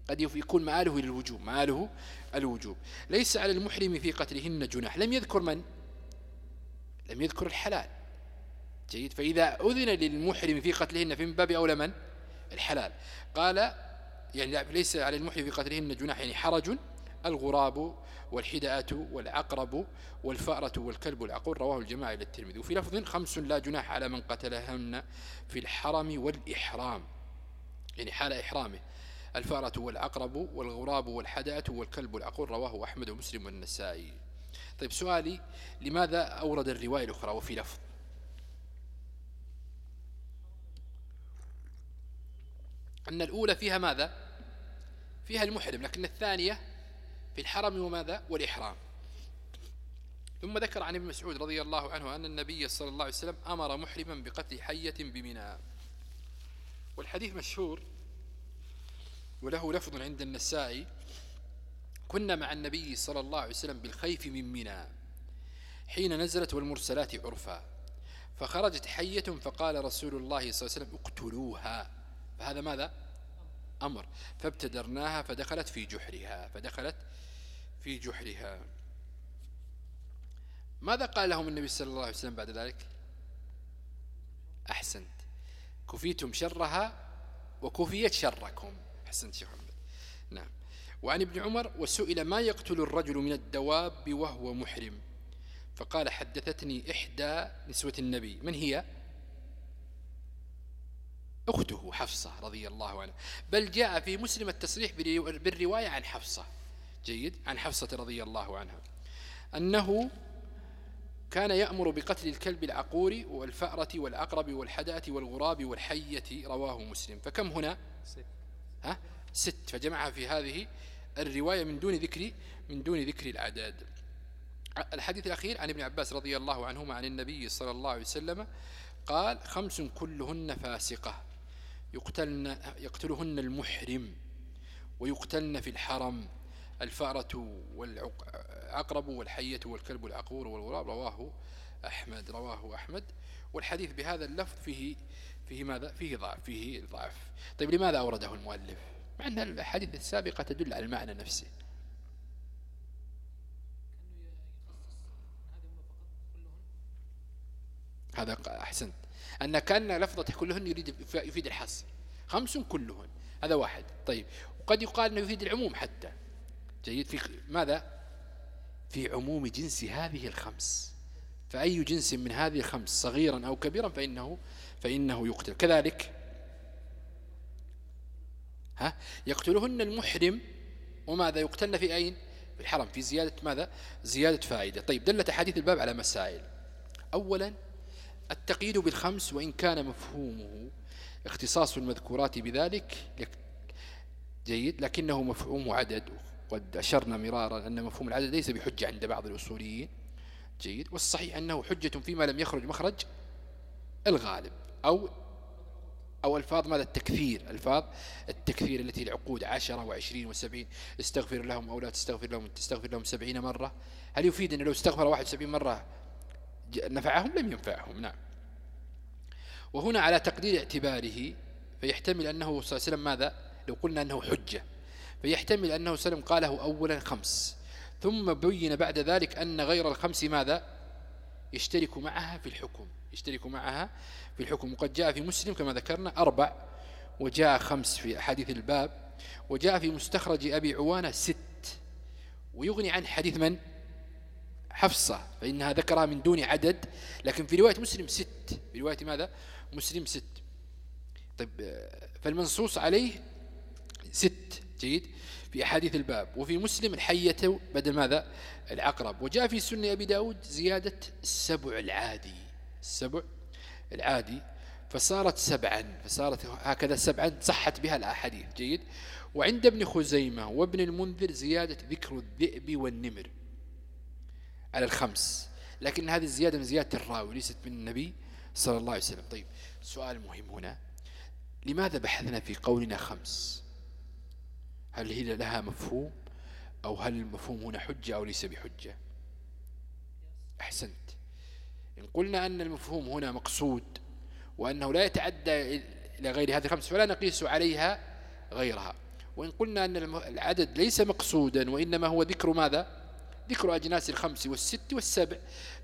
قد يكون مآله للوجوب مآله الوجوب. ليس على المحرم في قتلهن جناح. لم يذكر من؟ لم يذكر الحلال. جيد. فإذا أذن للمحرم في قتلهن في من باب أولى من؟ الحلال. قال يعني ليس على المحرم في قتلهن جناح يعني حرج الغراب والحداءة والعقرب والفأرة والكلب والعقور رواه الجماعة إلى الترمذي. وفي لفظ خمس لا جناح على من قتلهن في الحرم والإحرام يعني حال إحرامه. الفأرة والعقرب والغراب والحداءة والكلب والعقور رواه أحمد ومسلم والنسائي. طيب سؤالي لماذا أورد الرواية الأخرى وفي لفظ؟ أن الأولى فيها ماذا؟ فيها المحرم لكن الثانية في الحرم وماذا والإحرام. ثم ذكر عن ابن مسعود رضي الله عنه أن النبي صلى الله عليه وسلم أمر محرما بقتل حية بمنى. والحديث مشهور وله لفظ عند النسائي كنا مع النبي صلى الله عليه وسلم بالخيف من منى حين نزلت والمرسلات عرفا. فخرجت حية فقال رسول الله صلى الله عليه وسلم اقتلوها. فهذا ماذا؟ أمر. فابتدرناها فدخلت في جحرها فدخلت في جحرها. ماذا قال لهم النبي صلى الله عليه وسلم بعد ذلك؟ أحسنت. كفيتم شرها وكفيت شركم. أحسنت شيخ محمد. نعم. وعن ابن عمر وسئل ما يقتل الرجل من الدواب وهو محرم؟ فقال حدثتني إحدى نسوة النبي. من هي؟ أخته حفصة رضي الله عنها. بل جاء في مسلم التصريح بالرواية عن حفصة. جيد. عن حفصة رضي الله عنها. أنه كان يأمر بقتل الكلب العقور والفأرة والعقرب والحدأة والغراب والحية. رواه مسلم. فكم هنا؟ ها؟ ست. فجمعها في هذه الرواية من دون ذكر من دون ذكر الأعداد. الحديث الأخير عن ابن عباس رضي الله عنهما عن النبي صلى الله عليه وسلم قال خمس كلهن فاسقة. يقتلن يقتلهن المحرم ويقتلن في الحرم. الفأرة والعقرب والحية والكلب العقور والغراب رواه أحمد رواه أحمد. والحديث بهذا اللفظ فيه فيه ماذا؟ فيه ضعف فيه ضعف. طيب لماذا أورده المؤلف؟ مع أن الحديث السابقة تدل على المعنى نفسه. هذا أحسنت أن كان لفظة كلهن يريد يفيد الحصر خمس كلهن. هذا واحد. طيب. وقد يقال أنه يفيد العموم حتى. جيد. في ماذا؟ في عموم جنس هذه الخمس. فأي جنس من هذه الخمس صغيرا أو كبيرا فإنه فإنه يقتل. كذلك ها؟ يقتلهن المحرم. وماذا؟ يقتلن في أين؟ في الحرم. في زيادة ماذا؟ زيادة فائدة. طيب. دلت حديث الباب على مسائل. أولا التقييد بالخمس وإن كان مفهومه اختصاص المذكورات بذلك جيد لكنه مفهوم عدد قد أشرنا مرارا أن مفهوم العدد ليس بحجة عند بعض الأصوليين. جيد. والصحيح أنه حجة فيما لم يخرج مخرج الغالب أو أو ألفاظ ماذا؟ التكثير. ألفاظ التكثير التي العقود عشرة وعشرين وسبعين استغفر لهم أو لا تستغفر لهم تستغفر لهم سبعين مرة. هل يفيد أن لو استغفر واحد سبعين مرة نفعهم لم ينفعهم نعم. وهنا على تقدير اعتباره فيحتمل أنه صلى الله عليه وسلم ماذا؟ لو قلنا أنه حجة فيحتمل أنه وسلم قاله أولا خمس. ثم بين بعد ذلك أن غير الخمس ماذا؟ يشترك معها في الحكم يشترك معها في الحكم. وقد جاء في مسلم كما ذكرنا أربع وجاء خمس في حديث الباب وجاء في مستخرج أبي عوانة ست. ويغني عن حديث من؟ حفصة فإنها ذكرها من دون عدد لكن في رواية مسلم ست. في رواية ماذا؟ مسلم ست. طيب فالمنصوص عليه ست. جيد. في أحاديث الباب. وفي مسلم الحية بدل ماذا؟ العقرب. وجاء في سنة أبي داود زيادة السبع العادي. السبع العادي. فصارت سبعا. فصارت هكذا سبعا صحت بها الأحاديث. جيد. وعند ابن خزيمة وابن المنذر زيادة ذكر الذئب والنمر. على الخمس. لكن هذه الزيادة من زيادة الراوي ليست من النبي صلى الله عليه وسلم. طيب سؤال مهم هنا. لماذا بحثنا في قولنا خمس؟ هل هي لها مفهوم؟ أو هل المفهوم هنا حجة أو ليس بحجة؟ أحسنت. إن قلنا أن المفهوم هنا مقصود وأنه لا يتعدى إلى غير هذه الخمس فلا نقيس عليها غيرها. وإن قلنا أن العدد ليس مقصودا وإنما هو ذكر ماذا؟ ذكر أجناس الخمس والست والسبع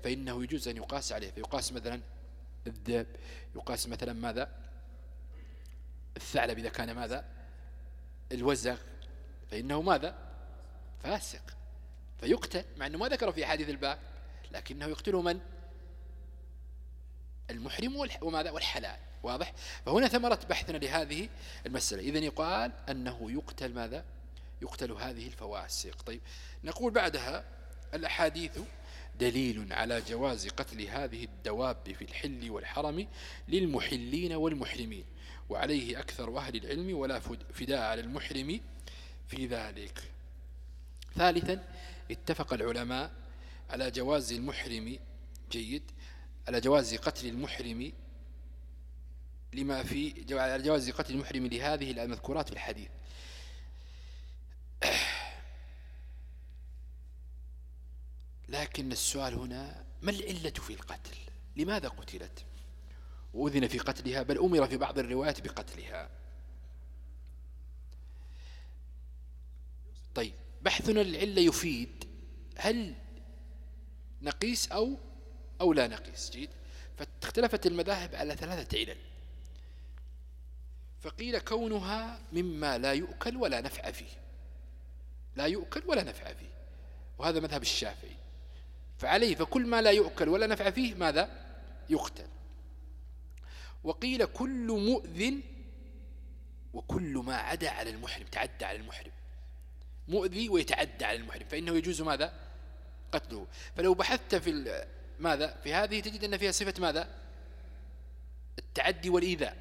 فإنه يجوز أن يقاس عليه. فيقاس مثلا الذئب يقاس مثلا ماذا؟ الثعلب إذا كان ماذا؟ الوزغ. فإنه ماذا؟ فاسق. فيقتل مع أنه ما ذكره في حديث الباب لكنه يقتله من؟ المحرم وماذا؟ والحلال. واضح؟ فهنا ثمرة بحثنا لهذه المسألة. إذن يقال أنه يقتل ماذا؟ يقتل هذه الفواسق. طيب نقول بعدها الأحاديث دليل على جواز قتل هذه الدواب في الحل والحرم للمحلين والمحرمين وعليه أكثر أهل العلم ولا فداء على المحرم في ذلك. ثالثا اتفق العلماء على جواز المحرم جيد على جواز قتل المحرم لما في على جواز قتل المحرم لهذه المذكورات في الحديث. لكن السؤال هنا ما العلة في القتل؟ لماذا قتلت؟ وأذن في قتلها بل أمر في بعض الروايات بقتلها. طيب بحثنا العلة يفيد. هل نقيس أو أو لا نقيس؟ جيد. فاختلفت المذاهب على ثلاثة علل. فقيل كونها مما لا يؤكل ولا نفع فيه. لا يؤكل ولا نفع فيه. وهذا مذهب الشافعي. فعليه فكل ما لا يؤكل ولا نفع فيه ماذا؟ يقتل. وقيل كل مؤذن وكل ما عدا على المحرم تعدى على المحرم. مؤذي ويتعدى على المحرم فإنه يجوز ماذا؟ قتله. فلو بحثت في ماذا؟ في هذه تجد أن فيها صفة ماذا؟ التعدي والإيذاء.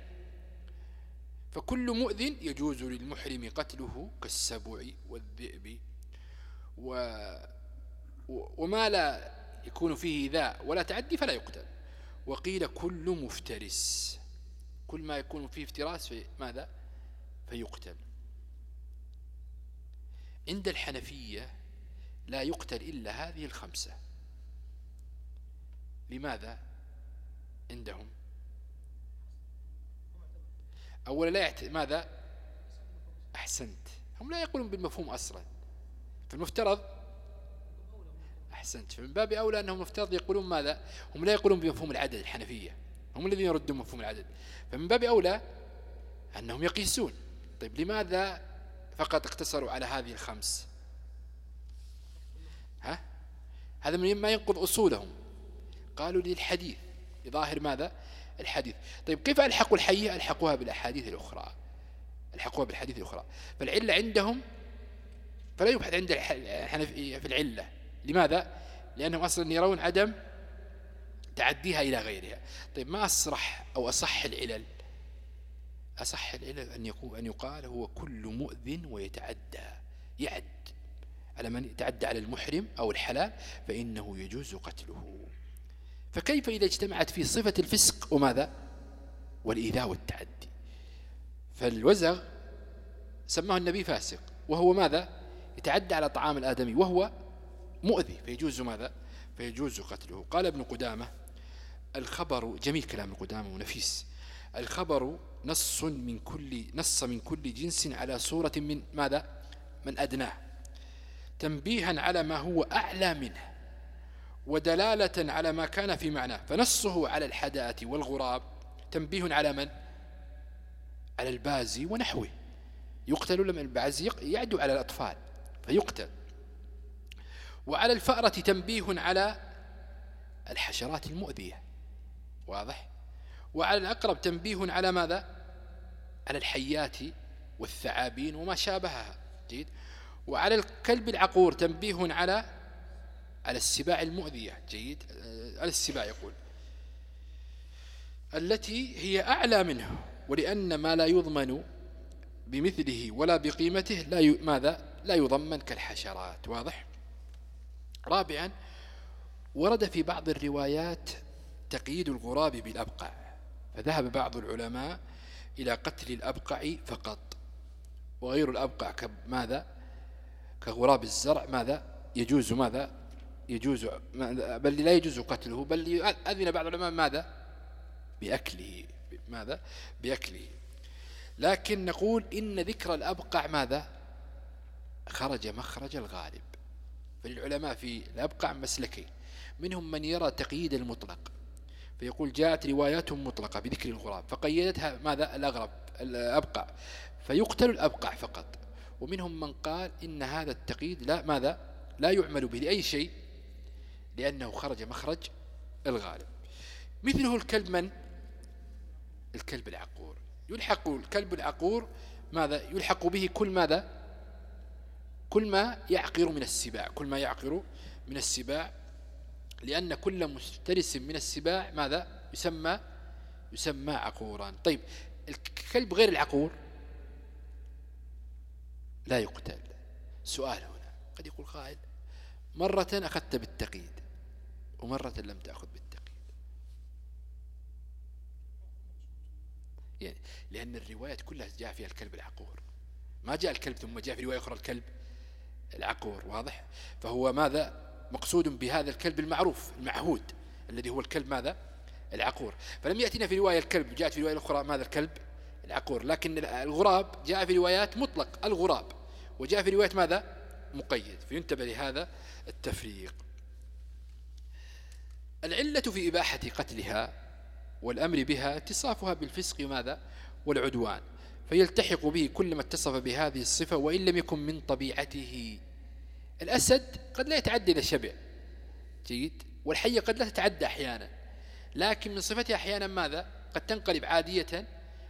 فكل مؤذن يجوز للمحرم قتله كالسبع والذئب و وما لا يكون فيه إيذاء ولا تعدي فلا يقتل. وقيل كل مفترس. كل ما يكون فيه افتراس ماذا؟ فيقتل. عند الحنفية لا يقتل إلا هذه الخمسة. لماذا؟ عندهم. أولا لا يعت... ماذا؟ أحسنت. هم لا يقولون بالمفهوم أصلا. فالمفترض أحسنت. فمن باب أولى أنهم مفترض يقولون ماذا؟ هم لا يقولون بمفهوم العدد الحنفية. هم الذين يردون مفهوم العدد. فمن باب أولى أنهم يقيسون. طيب لماذا فقط اقتصروا على هذه الخمس؟ ها؟ هذا مما ينقض أصولهم. قالوا للحديث. لظاهر ماذا؟ الحديث. طيب كيف ألحقوا الحية؟ ألحقوها بالأحاديث الأخرى. ألحقوها بالحديث الأخرى. فالعلة عندهم فلا يبحث عند الحنفية في العلة. لماذا؟ لأنهم أصلا يرون عدم تعديها إلى غيرها. طيب ما أصرح أو أصح العلل؟ أصح العلل أن, يقول أن يقال هو كل مؤذن ويتعدى. يعد. على من يتعدى على المحرم أو الحلال فإنه يجوز قتله. فكيف إذا اجتمعت في صفة الفسق وماذا؟ والإيذاء والتعدي. فالوزغ سماه النبي فاسق وهو ماذا؟ يتعدى على طعام الآدمي وهو مؤذي فيجوز ماذا؟ فيجوز قتله. قال ابن قدامة الخبر جميل كلام قدامة ونفيس. الخبر نص من كل نص من كل جنس على صورة من ماذا؟ من أدناه. تنبيها على ما هو أعلى منه ودلالة على ما كان في معناه. فنصه على الحداءة والغراب تنبيه على من؟ على البازي ونحوه. يقتل لما البازي يعدو على الأطفال فيقتل. وعلى الفأرة تنبيه على الحشرات المؤذية. واضح؟ وعلى الأقرب تنبيه على ماذا؟ على الحيات والثعابين وما شابهها. جيد؟ وعلى الكلب العقور تنبيه على على السباع المؤذية. جيد؟ على السباع يقول. التي هي أعلى منه ولأن ما لا يضمن بمثله ولا بقيمته لا ي... ماذا؟ لا يضمن كالحشرات. واضح؟ رابعا ورد في بعض الروايات تقييد الغراب بالأبقع فذهب بعض العلماء إلى قتل الأبقع فقط. وغير الأبقع كماذا كغراب الزرع ماذا؟ يجوز ماذا؟ يجوز بل لا يجوز قتله بل أذن بعض العلماء ماذا؟ بأكله ماذا؟ بأكله. لكن نقول إن ذكر الأبقع ماذا؟ خرج مخرج الغالب. فللعلماء في الأبقع مسلكين منهم من يرى تقييد المطلق فيقول جاءت روايات مطلقة بذكر الغراب فقيدتها ماذا؟ الأغرب الأبقع فيقتل الأبقع فقط. ومنهم من قال إن هذا التقييد لا ماذا؟ لا يعمل به لأي شيء لأنه خرج مخرج الغالب. مثله الكلب من؟ الكلب العقور. يلحق الكلب العقور ماذا؟ يلحق به كل ماذا؟ كل ما يعقر من السباع كل ما يعقر من السباع. لأن كل مفترس من السباع ماذا؟ يسمى يسمى عقورا طيب الكلب غير العقور؟ لا يقتل. سؤال هنا. قد يقول قائل مرة أخذت بالتقييد ومرة لم تأخذ بالتقييد. يعني لأن الروايات كلها جاء فيها الكلب العقور. ما جاء الكلب ثم جاء في رواية أخرى الكلب العقور واضح؟ فهو ماذا؟ مقصود بهذا الكلب المعروف المعهود الذي هو الكلب ماذا؟ العقور. فلم يأتينا في رواية الكلب جاءت في رواية أخرى ماذا؟ الكلب العقور. لكن الغراب جاء في روايات مطلق الغراب. وجاء في رواية ماذا؟ مقيد. فينتبه لهذا التفريق. العلة في إباحة قتلها والأمر بها اتصافها بالفسق ماذا؟ والعدوان. فيلتحق به كل ما اتصف بهذه الصفة وإن لم يكن من طبيعته. الأسد قد لا يتعدى إلى شبع جيد؟ والحية قد لا تتعدى أحيانا لكن من صفتها أحيانا ماذا؟ قد تنقلب عادية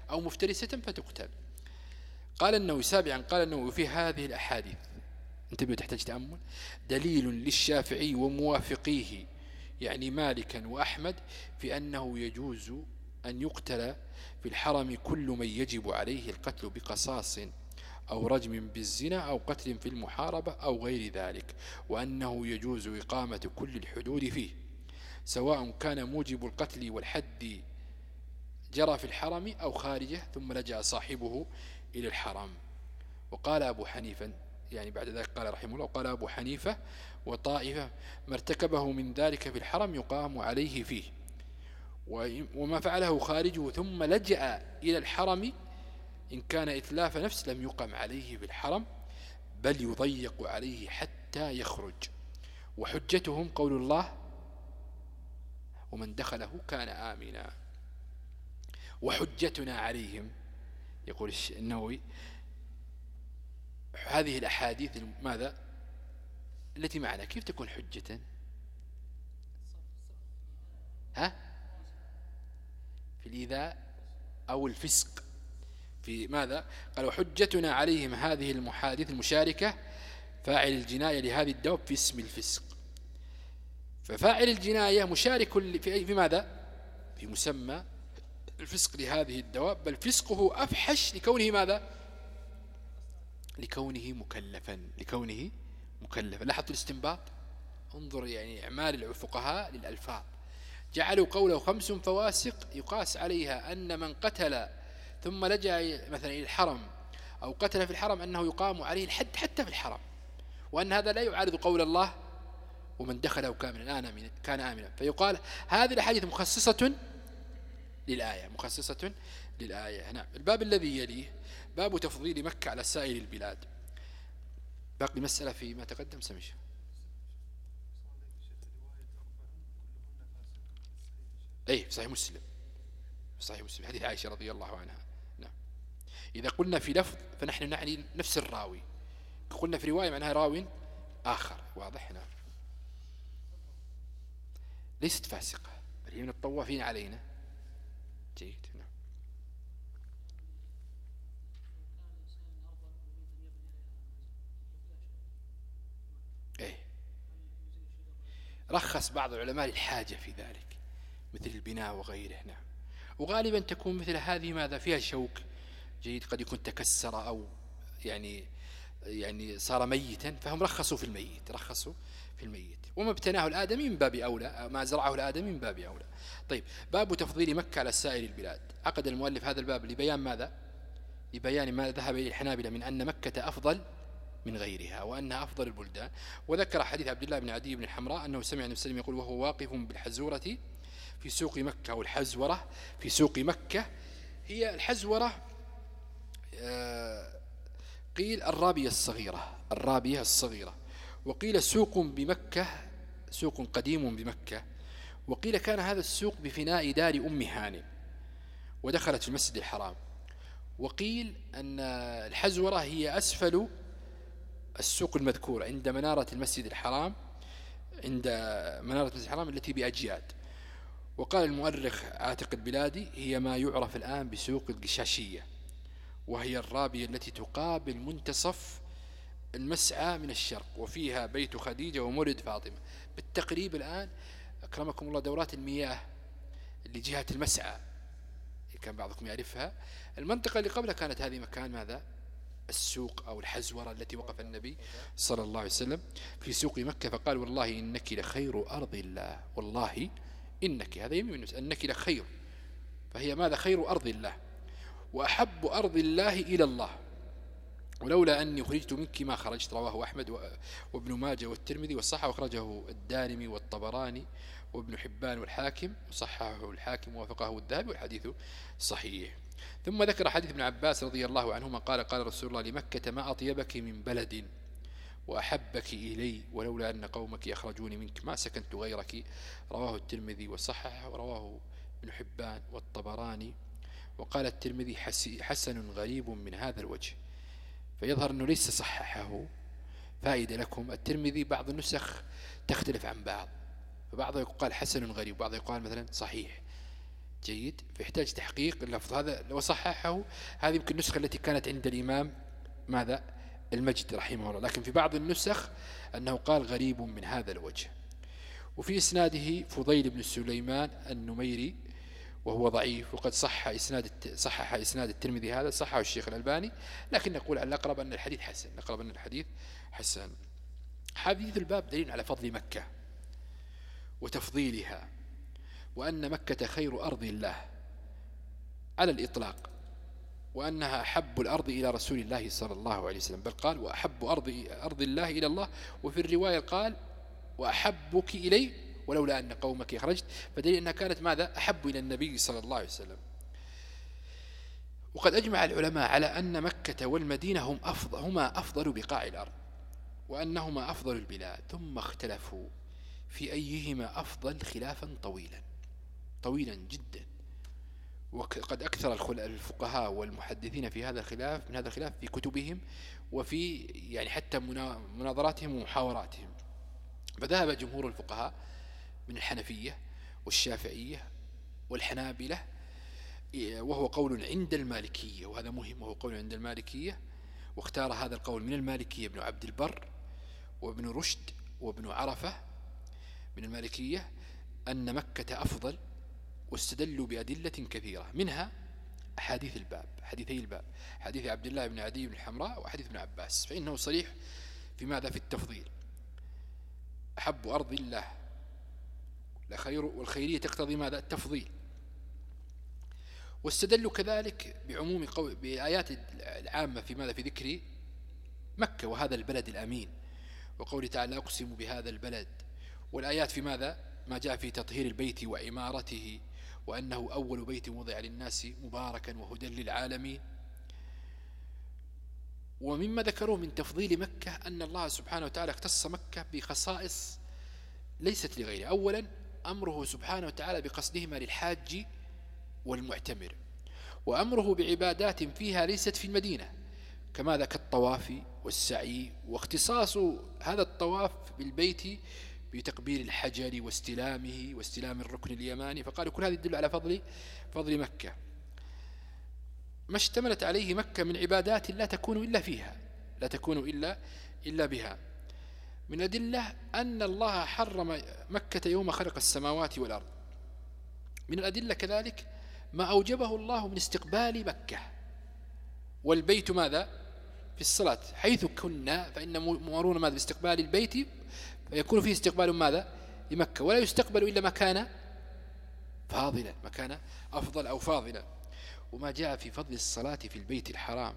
أو مفترسة فتقتل قال النووي سابعا قال النووي في هذه الأحاديث. انتبهوا تحتاج تأمل. دليل للشافعي وموافقيه يعني مالكا وأحمد في أنه يجوز أن يقتل في الحرم كل من يجب عليه القتل بقصاص أو رجم بالزنا أو قتل في المحاربة أو غير ذلك وأنه يجوز إقامة كل الحدود فيه سواء كان موجب القتل والحد جرى في الحرم أو خارجه ثم لجأ صاحبه إلى الحرم. وقال أبو حنيفة يعني بعد ذلك قال رحمه الله قال أبو حنيفة وطائفة ما ارتكبه من ذلك في الحرم يقام عليه فيه. وما فعله خارجه ثم لجأ إلى الحرم. إن كان إتلاف نفس لم يقم عليه في الحرم بل يضيق عليه حتى يخرج. وحجتهم قول الله ومن دخله كان آمنا. وحجتنا عليهم. يقول النووي هذه الأحاديث ماذا؟ التي معنا كيف تكون حجة؟ ها؟ الإيذاء أو الفسق. في ماذا؟ قال وحجتنا عليهم هذه المحادث المشاركة فاعل الجناية لهذه الدواب في اسم الفسق. ففاعل الجناية مشارك في ماذا؟ في مسمى الفسق لهذه الدواب بل فسقه أفحش لكونه ماذا؟ لكونه مكلفا لكونه مكلفا. لاحظوا الاستنباط؟ انظر يعني إعمال الفقهاء للألفاظ. جعلوا قوله خمس فواسق يقاس عليها أن من قتل ثم لجأ مثلا إلى الحرم أو قتل في الحرم أنه يقام عليه الحد حتى في الحرم وأن هذا لا يعارض قول الله ومن دخله كاملا كان آمنا. فيقال هذه الأحاديث مخصصة للآية مخصصة للآية. نعم. الباب الذي يليه باب تفضيل مكة على سائر البلاد. باقي مسألة في ما تقدم سمش أي في صحيح مسلم. في صحيح مسلم حديث عائشة رضي الله عنها. نعم. إذا قلنا في لفظ فنحن نعني نفس الراوي. قلنا في رواية معناها راو آخر. واضح؟ نعم. ليست فاسقة. بل هي من الطوافين علينا. جيد. نعم. إيه. رخص بعض العلماء للحاجة في ذلك. مثل البناء وغيره نعم. وغالبا تكون مثل هذه ماذا؟ فيها شوك. جيد قد يكون تكسر أو يعني يعني صار ميتا فهم رخصوا في الميت رخصوا في الميت. وما ابتناه الآدمي من باب أولى ما زرعه الآدمي من باب أولى. طيب باب تفضيل مكة على سائر البلاد. عقد المؤلف هذا الباب لبيان ماذا؟ لبيان ما ذهب إليه الحنابلة من أن مكة أفضل من غيرها وأنها أفضل البلدان. وذكر حديث عبد الله بن عدي بن الحمراء أنه سمع النبي يقول وهو واقف بالحزورة في سوق مكة أو الحزورة. في سوق مكة هي الحزورة آه، قيل الرابية الصغيرة الرابية الصغيرة. وقيل سوق بمكة سوق قديم بمكة. وقيل كان هذا السوق بفناء دار أم هانئ ودخلت في المسجد الحرام. وقيل أن الحزورة هي أسفل السوق المذكور عند منارة المسجد الحرام عند منارة المسجد الحرام التي بأجياد. وقال المؤرخ عاتق البلادي هي ما يعرف الآن بسوق القشاشية وهي الرابية التي تقابل منتصف المسعى من الشرق وفيها بيت خديجة ومولد فاطمة. بالتقريب الآن أكرمكم الله دورات المياه اللي جهة المسعى كان بعضكم يعرفها. المنطقة اللي قبلها كانت هذه مكان ماذا؟ السوق أو الحزورة التي وقف النبي صلى الله عليه وسلم في سوق مكة فقال والله إنك لخير أرض الله والله إنك هذا يمين أنك لخير فهي ماذا؟ خير أرض الله. وأحب أرض الله إلى الله. ولولا أني خرجت منك ما خرجت رواه أحمد وابن ماجه والترمذي والصحة وأخرجه الدارمي والطبراني وابن حبان والحاكم وصححه الحاكم ووافقه الذهبي والحديث صحيح. ثم ذكر حديث ابن عباس رضي الله عنهما قال قال رسول الله لمكة ما أطيبك من بلد. وأحبك إلي ولولا أن قومك يخرجون منك. ما سكنت غيرك. رواه الترمذي وصححه ورواه ابن حبان والطبراني. وقال الترمذي حسن غريب من هذا الوجه فيظهر أنه ليس صححه. فائدة لكم. الترمذي بعض النسخ تختلف عن بعض. فبعضها يقال حسن غريب وبعضها يقال مثلا صحيح. جيد. فيحتاج تحقيق اللفظ. هذا لو صححه هذه يمكن النسخة التي كانت عند الإمام. ماذا؟ المجد رحمه الله. لكن في بعض النسخ أنه قال غريب من هذا الوجه. وفي إسناده فضيل بن سليمان النميري وهو ضعيف وقد صح إسناد صحح إسناد الترمذي هذا صحه الشيخ الألباني. لكن نقول على الأقرب أن الحديث حسن الأقرب أن الحديث حسن. حديث الباب دليل على فضل مكة وتفضيلها وأن مكة خير أرض الله على الإطلاق. وأنها أحب الأرض إلى رسول الله صلى الله عليه وسلم. بل قال وأحب أرض, أرض الله إلى الله. وفي الرواية قال وأحبك إلي ولولا أن قومك خرجت. فدليل أنها كانت ماذا؟ أحب إلى النبي صلى الله عليه وسلم. وقد أجمع العلماء على أن مكة والمدينة هم أفضل هما أفضل بقاع الأرض وأنهما أفضل البلاد. ثم اختلفوا في أيهما أفضل خلافا طويلا طويلا جدا. وقد أكثر الفقهاء والمحدثين في هذا الخلاف من هذا الخلاف في كتبهم وفي يعني حتى مناظراتهم ومحاوراتهم. فذهب جمهور الفقهاء من الحنفية والشافعية والحنابلة وهو قول عند المالكية وهذا مهم وهو قول عند المالكية واختار هذا القول من المالكية ابن عبد البر وابن رشد وابن عرفة من المالكية أن مكة أفضل واستدلوا بأدلة كثيرة منها أحاديث الباب حديثي الباب حديث عبد الله بن عدي بن الحمراء وحديث ابن عباس فإنه صريح في ماذا؟ في التفضيل. أحب أرض الله. لخير والخيرية تقتضي ماذا؟ التفضيل. واستدلوا كذلك بعموم قول بآيات العامة في ماذا؟ في ذكر مكة وهذا البلد الأمين. وقول تعالى أقسم بهذا البلد. والآيات في ماذا؟ ما جاء في تطهير البيت وعمارته. وأنه أول بيت وضع للناس مباركا وهدى للعالمين. ومما ذكروه من تفضيل مكة أن الله سبحانه وتعالى اختص مكة بخصائص ليست لغيره. أولا أمره سبحانه وتعالى بقصدهما للحاج والمعتمر وأمره بعبادات فيها ليست في المدينة كما كالطواف والسعي. واختصاص هذا الطواف بالبيت بتقبيل الحجر واستلامه واستلام الركن اليماني. فقالوا كل هذا يدل على فضل فضل مكة. ما اشتملت عليه مكة من عبادات لا تكون إلا فيها لا تكون إلا, إلا بها. من أدلة أن الله حرم مكة يوم خلق السماوات والأرض. من الأدلة كذلك ما أوجبه الله من استقبال مكة. والبيت ماذا؟ في الصلاة. حيث كنا فإن مؤمرون ماذا؟ باستقبال البيت فيكون فيه استقبال ماذا؟ لمكة ولا يستقبل إلا مكان فاضلا مكان أفضل أو فاضلا. وما جاء في فضل الصلاة في البيت الحرام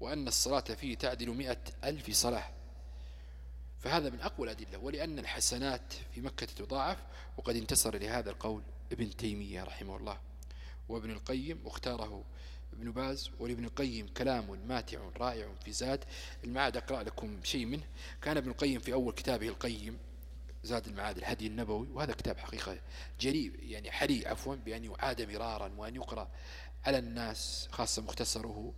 وأن الصلاة فيه تعدل مئة ألف صلاة. فهذا من أقوى الأدلة ولأن الحسنات في مكة تضاعف وقد انتصر لهذا القول ابن تيمية رحمه الله. وابن القيم واختاره ابن باز ولابن القيم كلام ماتع رائع في زاد المعاد أقرأ لكم شيء منه. كان ابن القيم في أول كتابه القيم زاد المعاد الهدي النبوي وهذا كتاب حقيقة جريء يعني حري عفوا بأن يعاد مرارا وأن يقرأ على الناس خاصة مختصره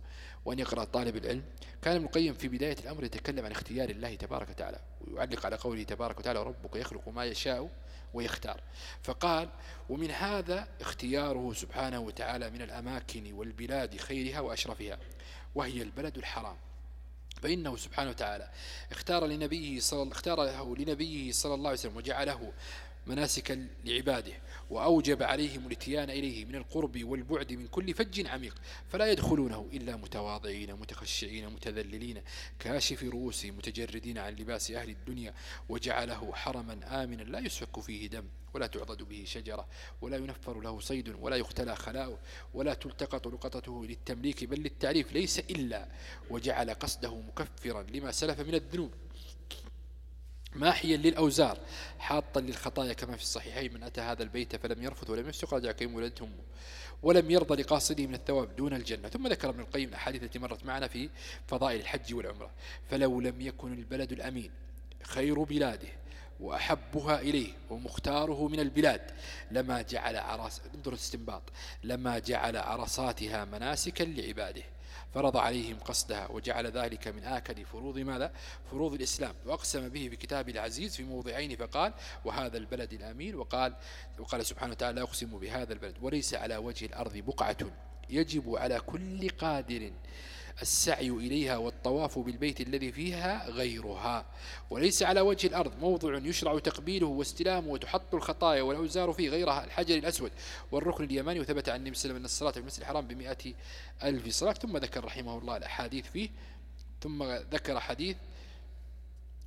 وأن يقرأ طالب العلم. كان ابن القيم في بداية الأمر يتكلم عن اختيار الله تبارك وتعالى ويعلق على قوله تبارك وتعالى ربك يخلق ما يشاء ويختار. فقال ومن هذا اختياره سبحانه وتعالى من الأماكن والبلاد خيرها وأشرفها وهي البلد الحرام. فإنه سبحانه وتعالى اختار لنبيه صلى اختار له لنبيه صلى الله عليه وسلم وجعله مناسكا لعباده وأوجب عليهم الاتيان إليه من القرب والبعد من كل فج عميق فلا يدخلونه إلا متواضعين متخشعين متذللين كاشف رؤوسهم متجردين عن لباس أهل الدنيا وجعله حرما آمنا لا يسفك فيه دم ولا تعضد به شجرة ولا ينفر له صيد ولا يختلى خلاؤه ولا تلتقط لقطته للتمليك بل للتعريف ليس إلا وجعل قصده مكفرا لما سلف من الذنوب. ماحيا للأوزار؟ حاطا للخطايا كما في الصحيحين من أتى هذا البيت فلم يرفض ولم يفسق رجع كيم ولدهم ولم يرضى لقاصده من الثواب دون الجنة. ثم ذكر ابن القيم الأحاديث التي مرت معنا في فضائل الحج والعمرة. فلو لم يكن البلد الأمين خير بلاده وأحبها إليه ومختاره من البلاد لما جعل عرس انظر الاستنباط لما جعل عرصاتها مناسكا لعباده. فرض عليهم قصدها وجعل ذلك من آكد فروض ماذا؟ فروض الإسلام. وأقسم به بكتاب العزيز في موضعين فقال وهذا البلد الأمين وقال وقال سبحانه وتعالى أقسم بهذا البلد. وليس على وجه الأرض بقعة. يجب على كل قادر السعي إليها والطواف بالبيت الذي فيها غيرها. وليس على وجه الأرض موضع يشرع تقبيله واستلامه وتحط الخطايا والأوزار فيه غيرها الحجر الأسود والركن اليماني. وثبت عن النبي صلى الله عليه وسلم أن الصلاة في المسجد الحرام بمئة ألف صلاة. ثم ذكر رحمه الله الأحاديث فيه. ثم ذكر حديث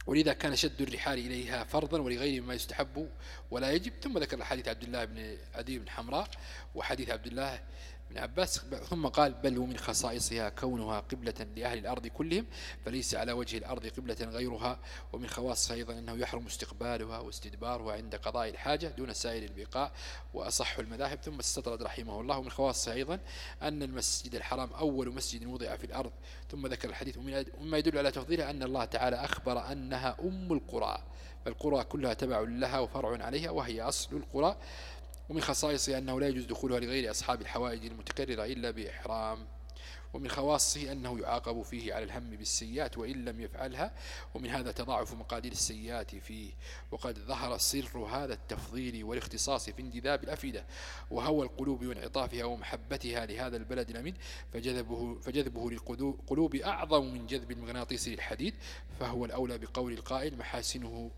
ولذا كان شد الرحال إليها فرضا ولغير ما يستحب ولا يجب. ثم ذكر حديث عبد الله بن عدي بن حمراء وحديث عبد الله ابن عباس ثم قال بل ومن خصائصها كونها قبلة لأهل الأرض كلهم فليس على وجه الأرض قبلة غيرها ومن خواصها أيضا أنه يحرم استقبالها واستدبارها عند قضاء الحاجة دون سائر البقاء وأصح المذاهب. ثم استطرد رحمه الله ومن خواصها أيضا أن المسجد الحرام أول مسجد وضع في الأرض. ثم ذكر الحديث ومما يدل على تفضيلها أن الله تعالى أخبر أنها أم القرى فالقرى كلها تبع لها وفرع عليها وهي أصل القرى. ومن خصائصه أنه لا يجوز دخولها لغير أصحاب الحوائج المتكررة إلا بإحرام. ومن خواصه أنه يعاقب فيه على الهم بالسيئات وإن لم يفعلها. ومن هذا تضاعف مقادير السيئات فيه. وقد ظهر سر هذا التفضيل والاختصاص في انجذاب الأفئدة. وهوى القلوب وانعطافها ومحبتها لهذا البلد الأمين. فجذبه, فجذبه للقلوب أعظم من جذب المغناطيس للحديد. فهو الأولى بقول القائل محاسنه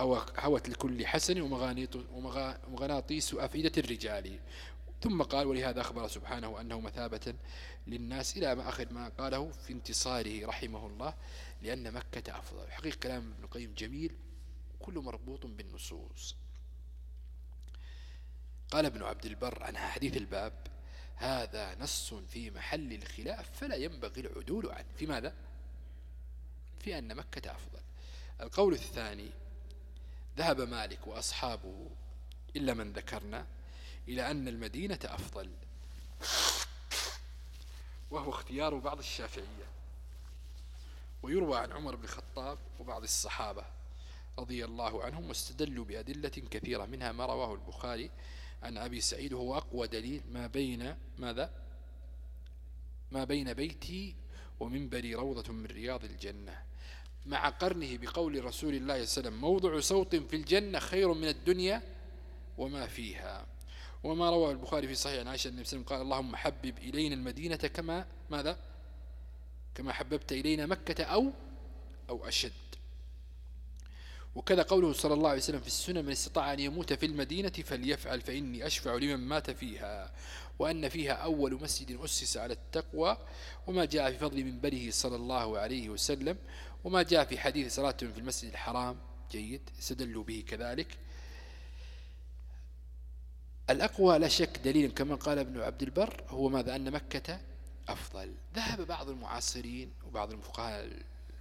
هوت لكل حسن ومغناطيس أفئدة الرجال. ثم قال ولهذا أخبر سبحانه أنه مثابة للناس إلى ما آخر ما قاله في انتصاره رحمه الله لأن مكة أفضل. حقيقة كلام ابن القيم جميل كل مربوط بالنصوص. قال ابن عبد البر عن حديث الباب هذا نص في محل الخلاف فلا ينبغي العدول عنه. في ماذا؟ في أن مكة أفضل. القول الثاني ذهب مالك وأصحابه إلا من ذكرنا إلى أن المدينة أفضل. وهو اختيار بعض الشافعية. ويروى عن عمر بن الخطاب وبعض الصحابة رضي الله عنهم واستدلوا بأدلة كثيرة منها ما رواه البخاري عن أبي سعيد وهو أقوى دليل ما بين ماذا؟ ما بين بيتي ومنبري روضة من رياض الجنة. مع قرنه بقول رسول الله صلى الله عليه وسلم موضع صوت في الجنة خير من الدنيا وما فيها. وما روى البخاري في صحيح عائشة النبي صلى الله عليه وسلم قال اللهم حبب إلينا المدينة كما ماذا؟ كما حببت إلينا مكة أو أو أشد. وكذا قوله صلى الله عليه وسلم في السنة من استطاع أن يموت في المدينة فليفعل فإني أشفع لمن مات فيها. وأن فيها أول مسجد أسس على التقوى وما جاء في فضل منبره صلى الله عليه وسلم. وما جاء في حديث صلاة في المسجد الحرام. جيد. استدلوا به كذلك. الأقوى لا شك دليل كما قال ابن عبد البر هو ماذا؟ أن مكة أفضل. ذهب بعض المعاصرين وبعض الفقهاء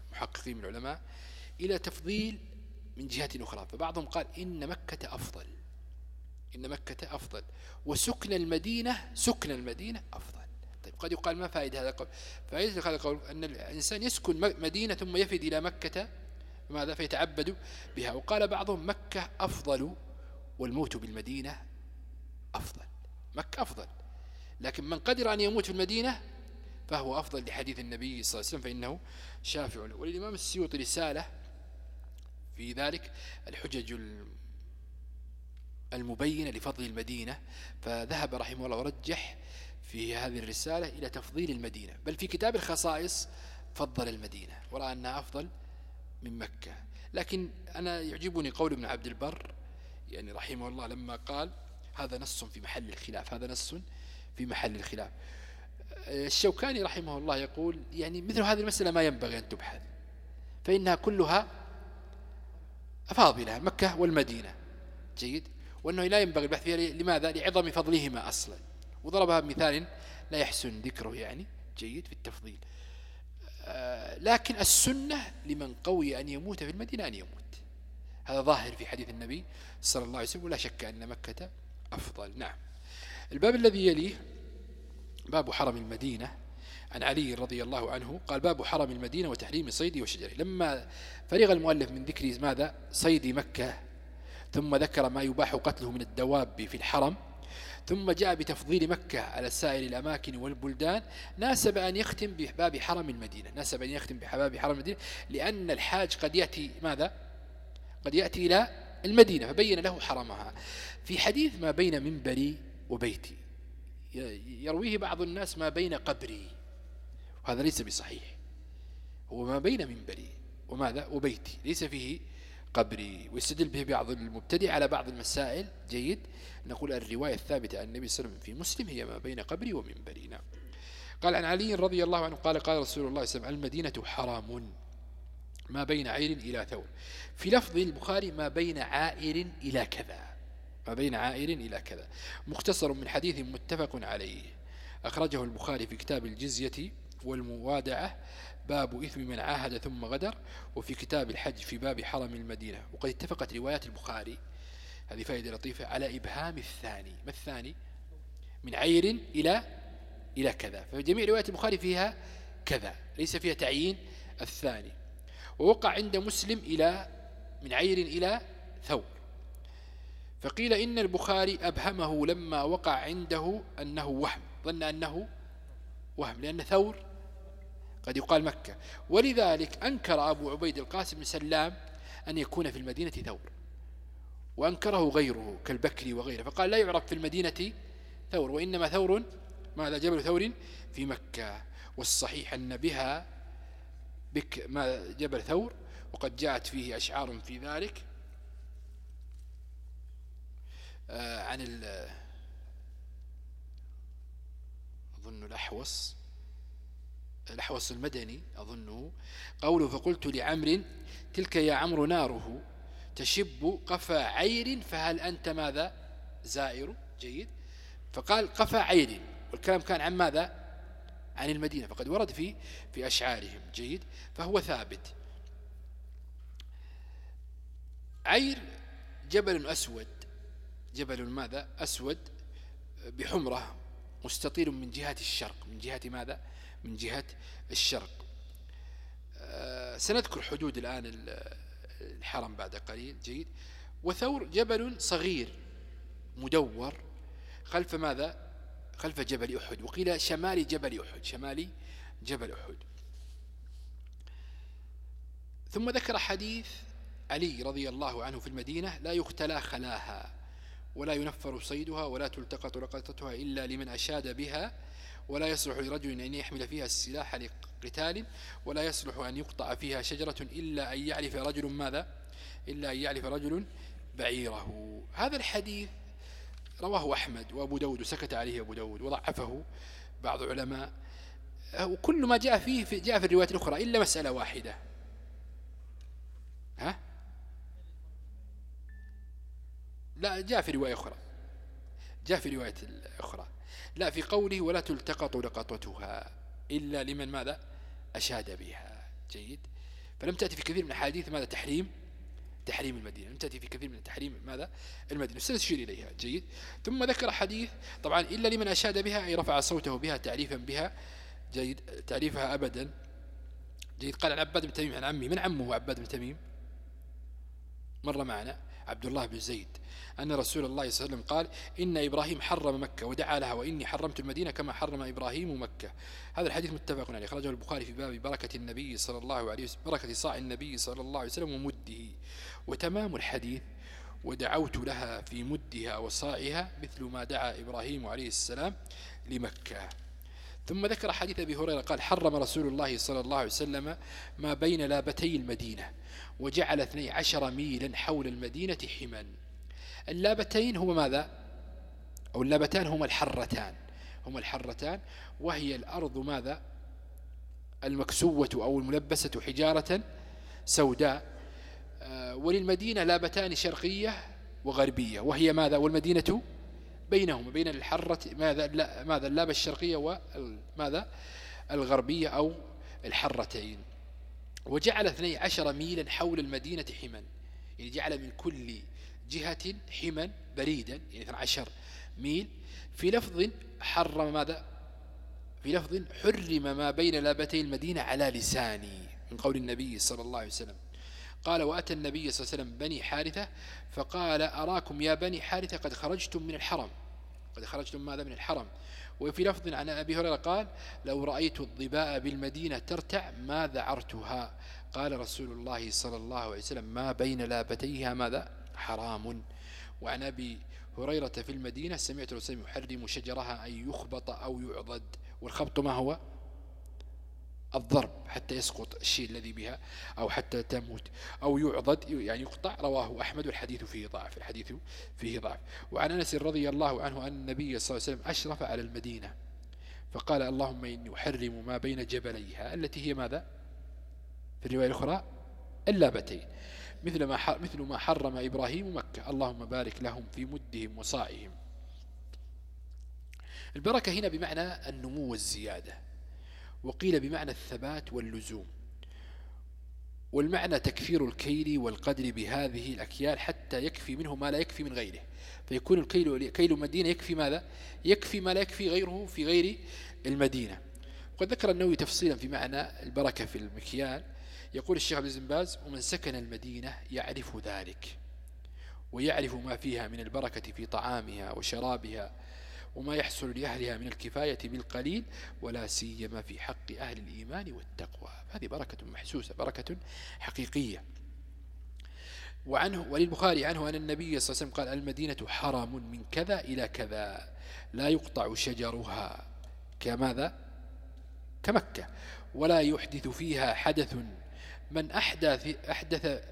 المحققين من العلماء إلى تفضيل من جهة أخرى. فبعضهم قال إن مكة أفضل. إن مكة أفضل. وسكن المدينة سكن المدينة أفضل. قد يقال ما فائدة هذا القول. فائدة هذا القول أن الإنسان يسكن مدينة ثم يفد إلى مكة ماذا؟ فيتعبد بها. وقال بعضهم مكة أفضل والموت بالمدينة أفضل. مكة أفضل. لكن من قدر أن يموت في المدينة فهو أفضل لحديث النبي صلى الله عليه وسلم فإنه شافع وللإمام السيوطي رسالة في ذلك الحجج المبينة لفضل المدينة فذهب رحمه الله ورجح في هذه الرسالة إلى تفضيل المدينة. بل في كتاب الخصائص فضل المدينة ورأى أنها أفضل من مكة. لكن أنا يعجبني قول ابن عبد البر يعني رحمه الله لما قال هذا نص في محل الخلاف هذا نص في محل الخلاف. الشوكاني رحمه الله يقول يعني مثل هذه المسألة ما ينبغي أن تبحث فإنها كلها فاضلة مكة والمدينة. جيد. وأنه لا ينبغي البحث فيها لماذا؟ لعظم فضلهما أصلا. وضربها بمثال لا يحسن ذكره يعني جيد في التفضيل. آه، لكن السنة لمن قوي أن يموت في المدينة أن يموت. هذا ظاهر في حديث النبي صلى الله عليه وسلم ولا شك أن مكة أفضل. نعم. الباب الذي يليه باب حرم المدينة. عن علي رضي الله عنه قال باب حرم المدينة وتحريم صيد وشجرة. لما فرغ المؤلف من ذكر ماذا؟ صيد مكة ثم ذكر ما يباح قتله من الدواب في الحرم ثم جاء بتفضيل مكة على سائر الأماكن والبلدان ناسب أن يختم بباب حرم المدينة ناسب أن يختم بباب حرم المدينة لأن الحاج قد يأتي ماذا؟ قد يأتي إلى المدينة فبين له حرمها. في حديث ما بين منبري وبيتي يرويه بعض الناس ما بين قبري وهذا ليس بصحيح. هو ما بين منبري وماذا؟ وبيتي ليس فيه قبري. ويستدل به بعض المبتدع على بعض المسائل. جيد. نقول الرواية الثابتة عن النبي صلى الله عليه وسلم في مسلم هي ما بين قبري ومنبري نعم قال عن علي رضي الله عنه قال قال رسول الله صلى الله عليه وسلم المدينة حرام. ما بين عير إلى ثور في لفظ البخاري ما بين عائر إلى كذا. ما بين عائر إلى كذا. مختصر من حديث متفق عليه. أخرجه البخاري في كتاب الجزية والموادعة. باب إثم من عاهد ثم غدر وفي كتاب الحج في باب حرم المدينة. وقد اتفقت روايات البخاري هذه فائدة لطيفة على إبهام الثاني. ما الثاني؟ من عير إلى إلى كذا. فجميع روايات البخاري فيها كذا ليس فيها تعيين الثاني. ووقع عند مسلم إلى من عير إلى ثور. فقيل إن البخاري أبهمه لما وقع عنده أنه وهم ظن أنه وهم لأن ثور قد يقال مكة. ولذلك أنكر أبو عبيد القاسم بن سلام أن يكون في المدينة ثور وأنكره غيره كالبكري وغيره فقال لا يعرف في المدينة ثور وإنما ثور ماذا جبل ثور في مكة. والصحيح أن بها بك ما جبل ثور وقد جاءت فيه أشعار في ذلك آه، عن أظن الأحوص. الأحوص المدني أظنه. قوله فقلت لعمر تلك يا عمرو ناره. تشب قفا عير فهل أنت ماذا؟ زائر. جيد. فقال قفا عير. والكلام كان عن ماذا؟ عن المدينة. فقد ورد في في أشعارهم. جيد. فهو ثابت. عير جبل أسود. جبل ماذا؟ أسود بحمرة مستطيل من جهة الشرق. من جهة ماذا؟ من جهة الشرق. آه، سنذكر حدود الآن الحرم بعد قليل جيد. وثور جبل صغير مدور خلف ماذا؟ خلف جبل أحد وقيل شمالي جبل أحد شمالي جبل أحد. ثم ذكر حديث علي رضي الله عنه في المدينة لا يختلى خلاها ولا ينفر صيدها ولا تلتقط لقطتها إلا لمن أشاد بها ولا يصلح لرجل أن يحمل فيها السلاح لقتال ولا يصلح أن يقطع فيها شجرة إلا أن يعرف رجل ماذا؟ إلا أن يعرف رجل بعيره. هذا الحديث رواه أحمد وأبو داود وسكت عليه أبو داود وضعفه بعض العلماء وكل ما جاء فيه في جاء في الروايات الأخرى إلا مسألة واحدة. ها؟ لا جاء في رواية أخرى. جاء في رواية أخرى لا في قوله ولا تلتقط لقطتها إلا لمن ماذا؟ أشاد بها. جيد. فلم تأتي في كثير من الحديث ماذا؟ تحريم تحريم المدينة. لم تأتي في كثير من تحريم ماذا؟ المدينة. سنشير إليها. جيد. ثم ذكر حديث طبعا إلا لمن أشاد بها أي رفع صوته بها تعريفا بها. جيد. تعريفها أبدا. جيد. قال عن عباد بن تميم عن عمي. من عمه عباد بن تميم؟ مر معنا. عبد الله بن زيد. أن رسول الله صلى الله عليه وسلم قال إن إبراهيم حرم مكة ودعا لها وإني حرمت المدينة كما حرم إبراهيم مكة. هذا الحديث متفق عليه. خرجه البخاري في باب بركة النبي صلى الله عليه وسلم بركة صاع النبي صلى الله عليه وسلم ومده. وتمام الحديث ودعوت لها في مدها وصاعها مثل ما دعا إبراهيم عليه السلام لمكة. ثم ذكر حديث أبي هريرة قال حرم رسول الله صلى الله عليه وسلم ما بين لابتي المدينة. وجعل اثني عشر ميلا حول المدينة حما. اللابتين هما ماذا؟ أو اللابتان هما الحرتان. هما الحرتان وهي الأرض ماذا؟ المكسوة أو الملبسة حجارة سوداء. آه، وللمدينة لابتان شرقية وغربية. وهي ماذا؟ والمدينة بينهما بين الحرة ماذا؟ ماذا؟ اللابة الشرقية وماذا الغربية أو الحرتين. وجعل 12 ميلا حول المدينة حما. يعني جعل من كل جهة حما بريدا يعني 12 ميل. في لفظ حرم ماذا؟ في لفظ حرم ما بين لابتي المدينة على لساني من قول النبي صلى الله عليه وسلم. قال وأتى النبي صلى الله عليه وسلم بني حارثة فقال أراكم يا بني حارثة قد خرجتم من الحرم. قد خرجتم ماذا؟ من الحرم. وفي لفظ عن أبي هريرة قال لو رأيت الضباء بالمدينة ترتع ما ذعرتها؟ قال رسول الله صلى الله عليه وسلم ما بين لابتيها؟ ماذا؟ حرام. وعن أبي هريرة في المدينة سمعت رسول يحرم شجرها أن يخبط أو يعضد. والخبط ما هو؟ الضرب حتى يسقط الشيء الذي بها أو حتى تموت أو يعضد يعني يقطع. رواه أحمد والحديث فيه ضعف الحديث فيه ضعف. وعن أنس رضي الله عنه أن النبي صلى الله عليه وسلم أشرف على المدينة فقال اللهم إني أحرم ما بين جبليها التي هي ماذا؟ في الرواية الأخرى اللابتين مثل ما مثل ما حرم إبراهيم مكة. اللهم بارك لهم في مدهم وصائهم. البركة هنا بمعنى النمو والزيادة. وقيل بمعنى الثبات واللزوم. والمعنى تكفير الكيل والقدر بهذه الأكيال حتى يكفي منه ما لا يكفي من غيره. فيكون الكيل كيل المدينة يكفي ماذا؟ يكفي ما لا يكفي غيره في غير المدينة. وقد ذكر النووي تفصيلا في معنى البركة في المكيال. يقول الشيخ عبد باز ومن سكن المدينة يعرف ذلك ويعرف ما فيها من البركة في طعامها وشرابها وما يحصل لأهلها من الكفاية بالقليل ولا سيما في حق أهل الإيمان والتقوى. هذه بركة محسوسة بركة حقيقية. وعنه وللبخاري عنه أن النبي صلى الله عليه وسلم قال المدينة حرم من كذا إلى كذا لا يقطع شجرها كماذا؟ كمكة ولا يحدث فيها حدث. من أحدث, أحدث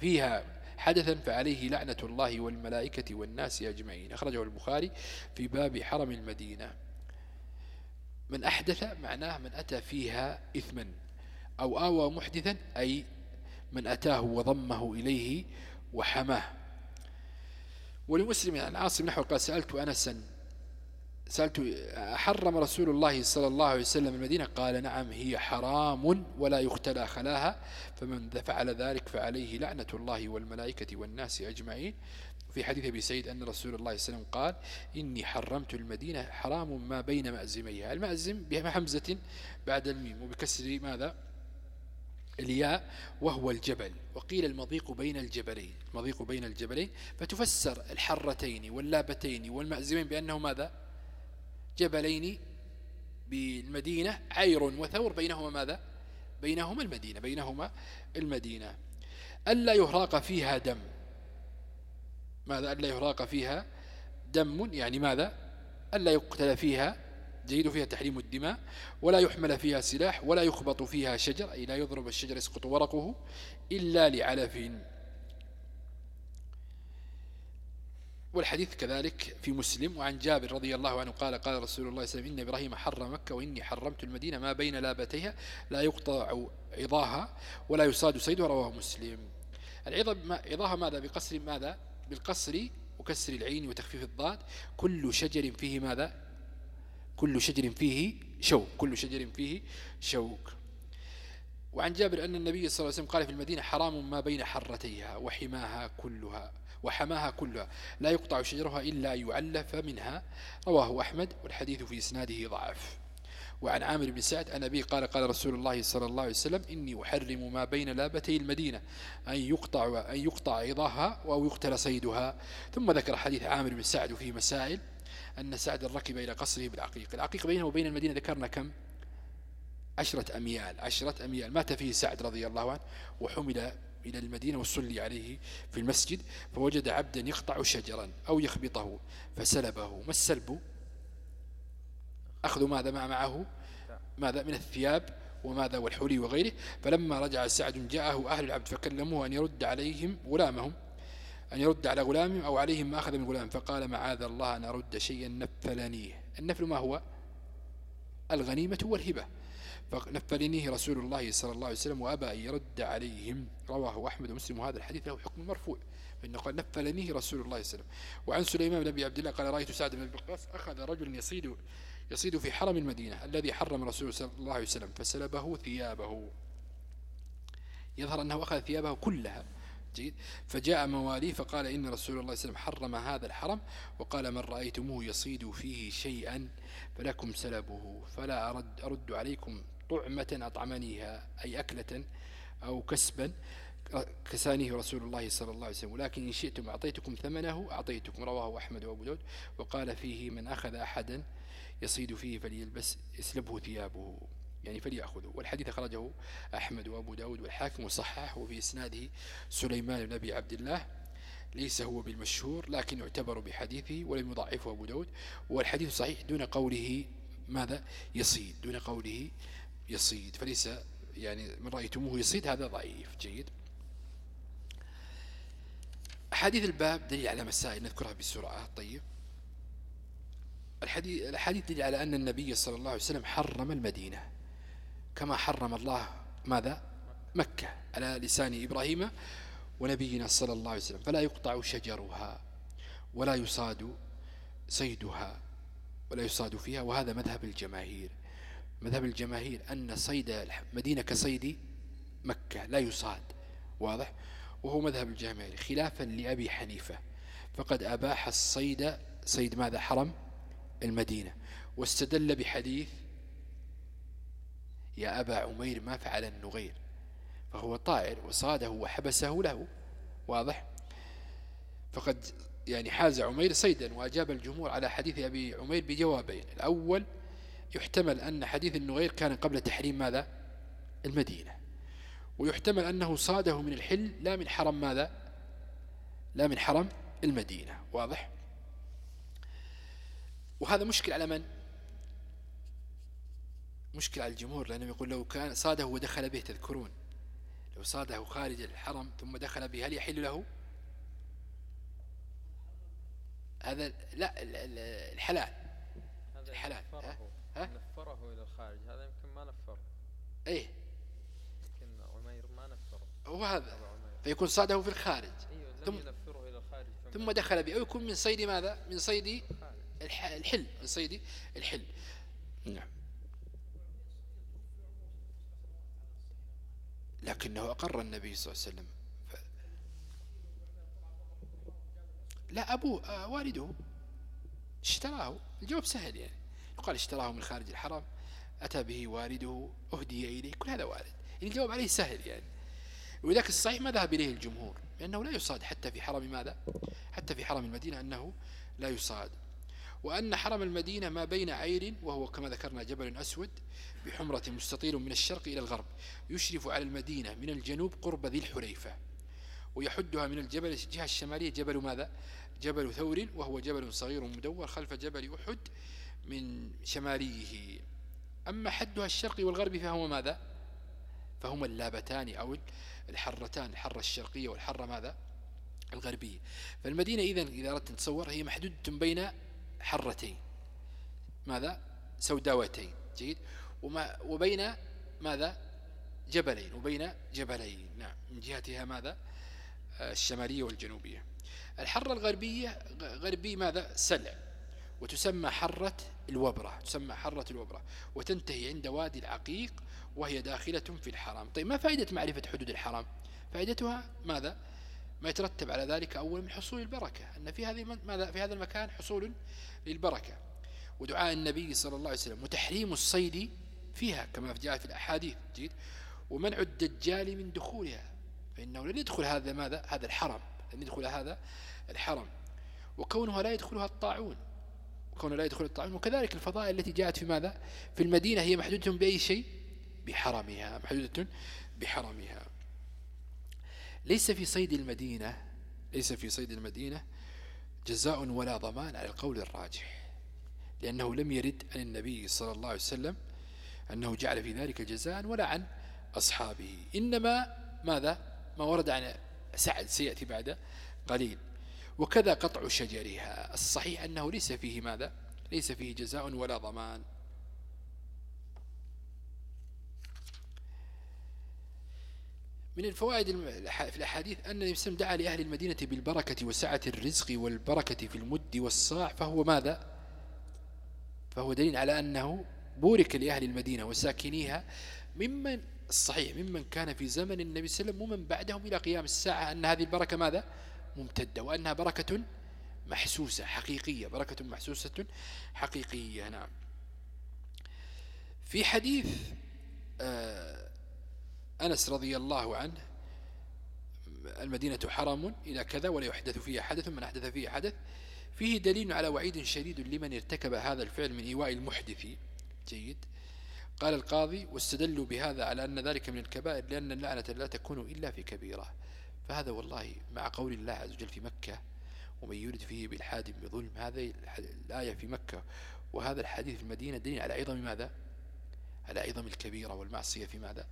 فيها حدثا فعليه لعنة الله والملائكة والناس أجمعين. أخرجه البخاري في باب حرم المدينة. من أحدث معناه من أتى فيها إثما أو آوى محدثا أي من أتاه وضمه إليه وحماه. ولمسلم عن عاصم نحو قال سألت أنسا سألت حرم رسول الله صلى الله عليه وسلم المدينة؟ قال نعم هي حرام ولا يختلى خلاها فمن فعل ذلك فعليه لعنة الله والملائكة والناس أجمعين. في حديث أبي سيد أن رسول الله صلى الله عليه وسلم قال إني حرمت المدينة حرام ما بين مأزميها. المأزم بحمزة بعد الميم وبكسر ماذا؟ الياء وهو الجبل. وقيل المضيق بين الجبلين المضيق بين الجبلين فتفسر الحرتين واللابتين والمأزمين بأنه ماذا؟ جبلين بالمدينة عير وثور بينهما ماذا؟ بينهما المدينة بينهما المدينة. ألا يهراق فيها دم. ماذا؟ ألا يهراق فيها دم يعني ماذا؟ ألا يقتل فيها جيد فيها تحريم الدماء ولا يحمل فيها سلاح ولا يخبط فيها شجر أي لا يضرب الشجر يسقط ورقه إلا لعلف. والحديث كذلك في مسلم وعن جابر رضي الله عنه قال قال رسول الله صلى الله عليه وسلم إن إبراهيم حرم مكة وإني حرمت المدينة ما بين لابتيها لا يقطع عظاها ولا يصاد صيدها رواه مسلم. العظة عظاها ماذا؟ بقصر ماذا؟ بالقصر وكسر العين وتخفيف الضاد. كل شجر فيه ماذا؟ كل شجر فيه شوك. كل شجر فيه شوك. وعن جابر أن النبي صلى الله عليه وسلم قال في المدينة حرام ما بين حرتيها وحماها كلها. وحماها كلها. لا يقطع شجرها إلا يعلف منها. رواه أحمد والحديث في إسناده ضعف. وعن عامر بن سعد أن أبي قال قال رسول الله صلى الله عليه وسلم إني أحرم ما بين لابتي المدينة أن يقطع, أن يقطع عظاها أو يقتل صيدها. ثم ذكر حديث عامر بن سعد وفيه مسائل أن سعد ركب إلى قصره بالعقيق. العقيق بينه وبين المدينة ذكرنا كم؟ عشرة أميال عشرة أميال. مات فيه سعد رضي الله عنه وحمل إلى المدينة وصلي عليه في المسجد فوجد عبدا يقطع شجرا أو يخبطه فسلبه. ما السلب؟ أخذ ماذا ما معه؟ ماذا من الثياب؟ وماذا والحلي وغيره. فلما رجع سعد جاءه أهل العبد فكلموه أن يرد عليهم غلامهم أن يرد على غلامهم أو عليهم ما أخذ من غلام. فقال معاذ الله أن أرد شيئا نفلنيه. النفل ما هو؟ الغنيمة والهبة. فنفلنيه رسول الله صلى الله عليه وسلم وأبى أن يرد عليهم. رواه أحمد ومسلم. وهذا الحديث له حكم مرفوع. فإنه قال نفلنيه رسول الله صلى الله عليه وسلم. وعن سليمان بن أبي عبد الله قال رأيت سعد بن أبي وقاص أخذ رجل يصيد يصيد في حرم المدينة الذي حرم رسول صلى الله عليه وسلم فسلبه ثيابه. يظهر أنه أخذ ثيابه كلها. جيد. فجاء مواليه فقال إن رسول الله صلى الله عليه وسلم حرم هذا الحرم وقال من رأيتموه يصيد فيه شيئا فلكم سلبه. فلا أرد, أرد عليكم طعمة أطعمنيها أي أكلة أو كسبا كسانيه رسول الله صلى الله عليه وسلم. ولكن إن شئتم أعطيتكم ثمنه أعطيتكم رواه أحمد وأبو داود. وقال فيه من أخذ أحدا يصيد فيه فليلبس يسلبه ثيابه يعني فليأخذه. والحديث أخرجه أحمد وأبو داود والحاكم وصححه وفي إسناده سليمان بن أبي عبد الله ليس هو بالمشهور لكن يعتبر بحديثه ولم يضعفه أبو داود. والحديث صحيح دون قوله ماذا؟ يصيد. دون قوله يصيد فليس يعني من رأيتموه يصيد؟ هذا ضعيف جيد. أحاديث الباب دليل على مسائل نذكرها بسرعة. طيب. الحديث الحديث دليل على أن النبي صلى الله عليه وسلم حرم المدينة. كما حرم الله ماذا؟ مكة على لسان إبراهيم ونبينا صلى الله عليه وسلم. فلا يقطع شجرها ولا يصاد صيدها ولا يصاد فيها وهذا مذهب الجماهير. مذهب الجماهير أن صيد المدينة كصيد مكة لا يصاد واضح؟ وهو مذهب الجماهير خلافا لأبي حنيفة. فقد أباح الصيد صيد ماذا؟ حرم المدينة. واستدل بحديث يا أبا عمير ما فعل النغير. فهو طائر وصاده وحبسه له واضح؟ فقد يعني حاز عمير صيدا وأجاب الجمهور على حديث أبي عمير بجوابين. الأول يحتمل أن حديث النغير كان قبل تحريم ماذا؟ المدينة. ويحتمل أنه صاده من الحل لا من حرم ماذا؟ لا من حرم المدينة. واضح؟ وهذا مشكل على من؟ مشكل على الجمهور لأنه يقول لو كان صاده ودخل به تذكرون. لو صاده خارج الحرم ثم دخل به هل يحل له؟ هذا لا الحلال.
الحلال. ها؟ نفره إلى الخارج. هذا يمكن ما نفر
إيه.
يمكن عمير ما نفره.
هو هذا. فيكون صاده في الخارج.
أيوه ثم ينفره إلى الخارج.
ثم دخل به. أو يكون من صيد ماذا؟ من صيد الحل. من صيد الحل. نعم. لكنه أقر النبي صلى الله عليه وسلم. ف... لا أبوه آه والده اشتراه. الجواب سهل يعني. يقال اشتراه من خارج الحرم أتى به والده أهدي إليه كل هذا وارد. يعني الجواب عليه سهل يعني. ولذلك الصحيح ما ذهب إليه الجمهور لأنه لا يصاد حتى في حرم ماذا؟ حتى في حرم المدينة أنه لا يصاد. وأن حرم المدينة ما بين عير وهو كما ذكرنا جبل أسود بحمرة مستطيل من الشرق إلى الغرب يشرف على المدينة من الجنوب قرب ذي الحليفة ويحدها من الجبل الجهة الشمالية جبل ماذا؟ جبل ثور وهو جبل صغير مدور خلف جبل أحد من شماليه أما حدها الشرقي والغربي فهو ماذا؟ فهما اللابتان أو الحرتان الحرة الشرقية والحرة ماذا؟ الغربية. فالمدينة إذا إذا أردت تصور هي محدودة بين حرتين. ماذا؟ سوداوتين. جيد. وما وبين ماذا؟ جبلين. وبين جبلين. نعم. من جهتها ماذا؟ الشمالية والجنوبية. الحرة الغربية غربي ماذا؟ سلع. وتسمى حرة الوبرة تسمى حرة الوبرة. وتنتهي عند وادي العقيق وهي داخلة في الحرام طيب ما فائدة معرفة حدود الحرام فائدتها ماذا؟ ما يترتب على ذلك أول من حصول البركة أن في هذه ماذا؟ في هذا المكان حصول للبركة. ودعاء النبي صلى الله عليه وسلم وتحريم الصيد فيها كما جاء في الأحاديث. جيد. ومنع الدجال من دخولها فإنه لن يدخل هذا ماذا؟ هذا الحرم لن يدخل هذا الحرم. وكونها لا يدخلها الطاعون. وكونها لا يدخل الطاعون وكذلك الفضائل التي جاءت في ماذا؟ في المدينة هي محدودة بأي شيء؟ بحرمها محدودة بحرمها. ليس في صيد المدينة ليس في صيد المدينة جزاء ولا ضمان على القول الراجح لأنه لم يرد عن النبي صلى الله عليه وسلم أنه جعل في ذلك جزاء ولا عن أصحابه. إنما ماذا؟ ما ورد عن سعد سيأتي بعد قليل. وكذا قطع شجرها. الصحيح أنه ليس فيه ماذا؟ ليس فيه جزاء ولا ضمان. من الفوائد في الأحاديث أن صلى دعا لأهل المدينة بالبركة وسعة الرزق والبركة في المد والصاع فهو ماذا؟ فهو دليل على أنه بورك لأهل المدينة وساكنيها ممن الصحيح ممن كان في زمن النبي صلى الله عليه وسلم ومن بعدهم إلى قيام الساعة. أن هذه البركة ماذا؟ ممتدة وأنها بركة محسوسة حقيقية بركة محسوسة حقيقية. نعم. في حديث آه، أنس رضي الله عنه المدينة حرم إلى كذا ولا يحدث فيها حدث من أحدث فيها حدث فيه دليل على وعيد شديد لمن ارتكب هذا الفعل من إيواء المحدث. جيد. قال القاضي واستدلوا بهذا على أن ذلك من الكبائر لأن اللعنة لا تكون إلا في كبيرة. فهذا والله مع قول الله عز وجل في مكة ومن يرد فيه بإلحاد بظلم هذه الآية في مكة. وهذا الحديث في المدينة دليل على عظم ماذا؟ على عظم الكبيرة والمعصية في ماذا؟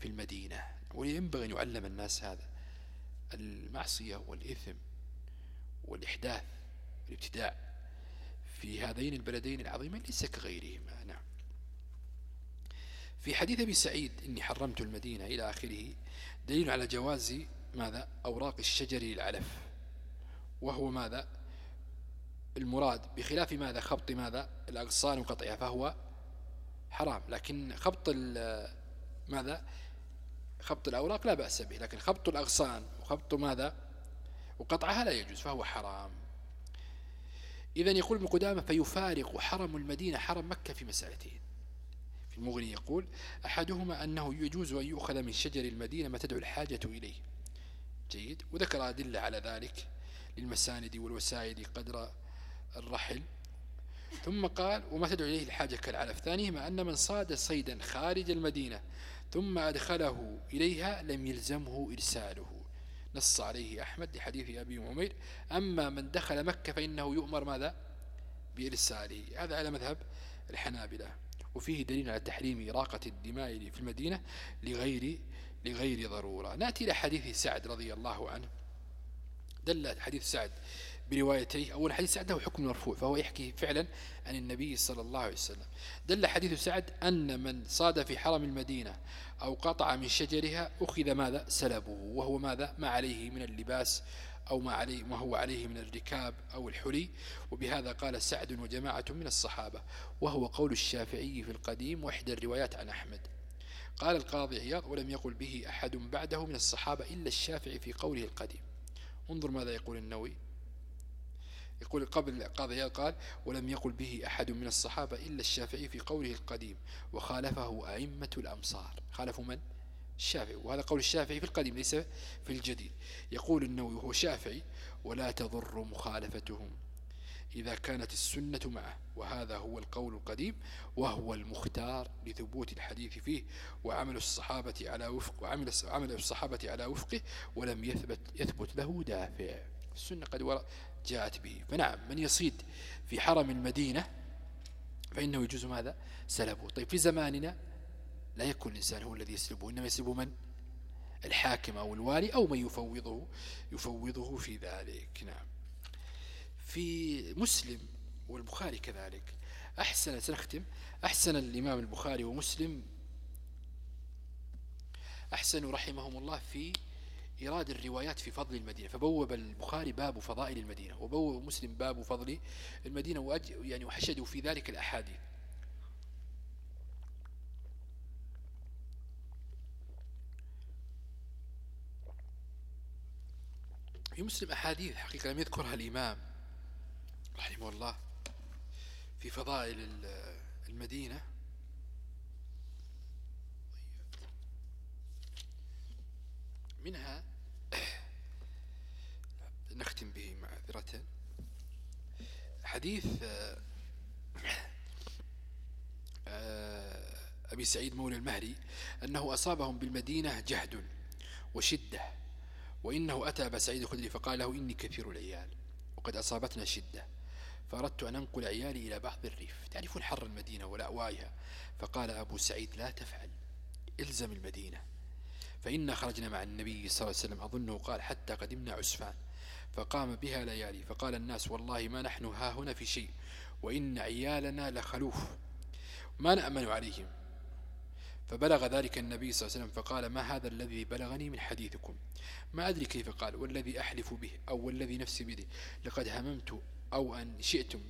في المدينة. وينبغي أن يعلم الناس هذا المعصية والإثم والإحداث والابتداع في هذين البلدين العظيمين ليس كغيرهما. نعم. في حديث أبي سعيد إني حرمت المدينة إلى آخره دليل على جواز ماذا؟ أوراق الشجر للعلف وهو ماذا؟ المراد بخلاف ماذا؟ خبط ماذا؟ الأغصان وقطعها فهو حرام. لكن خبط ماذا؟ خبط الأوراق لا بأس به لكن خبط الأغصان وخبط ماذا؟ وقطعها لا يجوز فهو حرام. إذا يقول ابن قدامة فيفارق حرم المدينة حرم مكة في مسألتين. في المغني يقول أحدهما أنه يجوز أن يؤخذ من شجر المدينة ما تدعو الحاجة إليه. جيد وذكر أدلة على ذلك للمساند والوسائد قدر الرحل. ثم قال وما تدعو إليه الحاجة كالعلف. ثانيهما أن من صاد صيدا خارج المدينة ثم أدخله إليها لم يلزمه إرساله. نص عليه أحمد لحديث أبي عمير أما من دخل مكة فإنه يؤمر ماذا؟ بإرساله. هذا على مذهب الحنابلة. وفيه دليل على تحريم إراقة الدماء في المدينة لغير لغير ضرورة. نأتي إلى حديث سعد رضي الله عنه. دل حديث سعد بروايتيه أول حديث سعد له حكم مرفوع فهو يحكي فعلا عن النبي صلى الله عليه وسلم. دل حديث سعد أن من صاد في حرم المدينة أو قطع من شجرها أخذ ماذا؟ سلبه وهو ماذا؟ ما عليه من اللباس أو ما, عليه ما هو عليه من الركاب أو الحلي. وبهذا قال سعد وجماعة من الصحابة. وهو قول الشافعي في القديم وإحدى الروايات عن أحمد. قال القاضي عياض ولم يقل به أحد بعده من الصحابة إلا الشافعي في قوله القديم. انظر ماذا يقول النووي. يقول قبل القاضي قال ولم يقل به أحد من الصحابة إلا الشافعي في قوله القديم وخالفه أئمة الأمصار. خالفوا من؟ الشافعي. وهذا قول الشافعي في القديم ليس في الجديد. يقول النووي وهو شافعي ولا تضر مخالفتهم. إذا كانت السنة معه وهذا هو القول القديم وهو المختار لثبوت الحديث فيه وعمل الصحابة على وفق وعمل عمل الصحابة على وفقه ولم يثبت يثبت له دافع. السنة قد جاءت به. فنعم من يصيد في حرم المدينة فإنه يجوز ماذا؟ سلبه. طيب في زماننا لا يكون الإنسان هو الذي يسلبه إنما يسلبه من؟ الحاكم أو الوالي أو من يفوضه يفوضه في ذلك. نعم. في مسلم والبخاري كذلك. أحسن سنختم. أحسن الإمام البخاري ومسلم. أحسن رحمهم الله في إيراد الروايات في فضل المدينة. فبوب البخاري باب فضائل المدينة وبوب مسلم باب فضل المدينة يعني وحشدوا في ذلك الأحاديث. في مسلم أحاديث حقيقة لم يذكرها الإمام. رحمه الله في فضائل المدينة. منها نختم به معذرة. حديث آه، أبي سعيد مولى المهري أنه أصابهم بالمدينة جهد وشدة وإنه أتى أبا سعيد الخدري فقال له إني كثير العيال وقد أصابتنا شدة. فأردت أن أنقل عيالي إلى بعض الريف. تعرفون حر المدينة ولأوائها؟ فقال أبو سعيد لا تفعل إلزم المدينة. فإنا خرجنا مع النبي صلى الله عليه وسلم. أظنه قال حتى قدمنا عسفان. فقام بها ليالي. فقال الناس والله ما نحن ها هنا في شيء وإن عيالنا لخلوف ما نأمن عليهم. فبلغ ذلك النبي صلى الله عليه وسلم. فقال ما هذا الذي بلغني من حديثكم؟ ما أدري كيف قال والذي أحلف به أو والذي نفسي بده لقد هممت أو أن شئتم.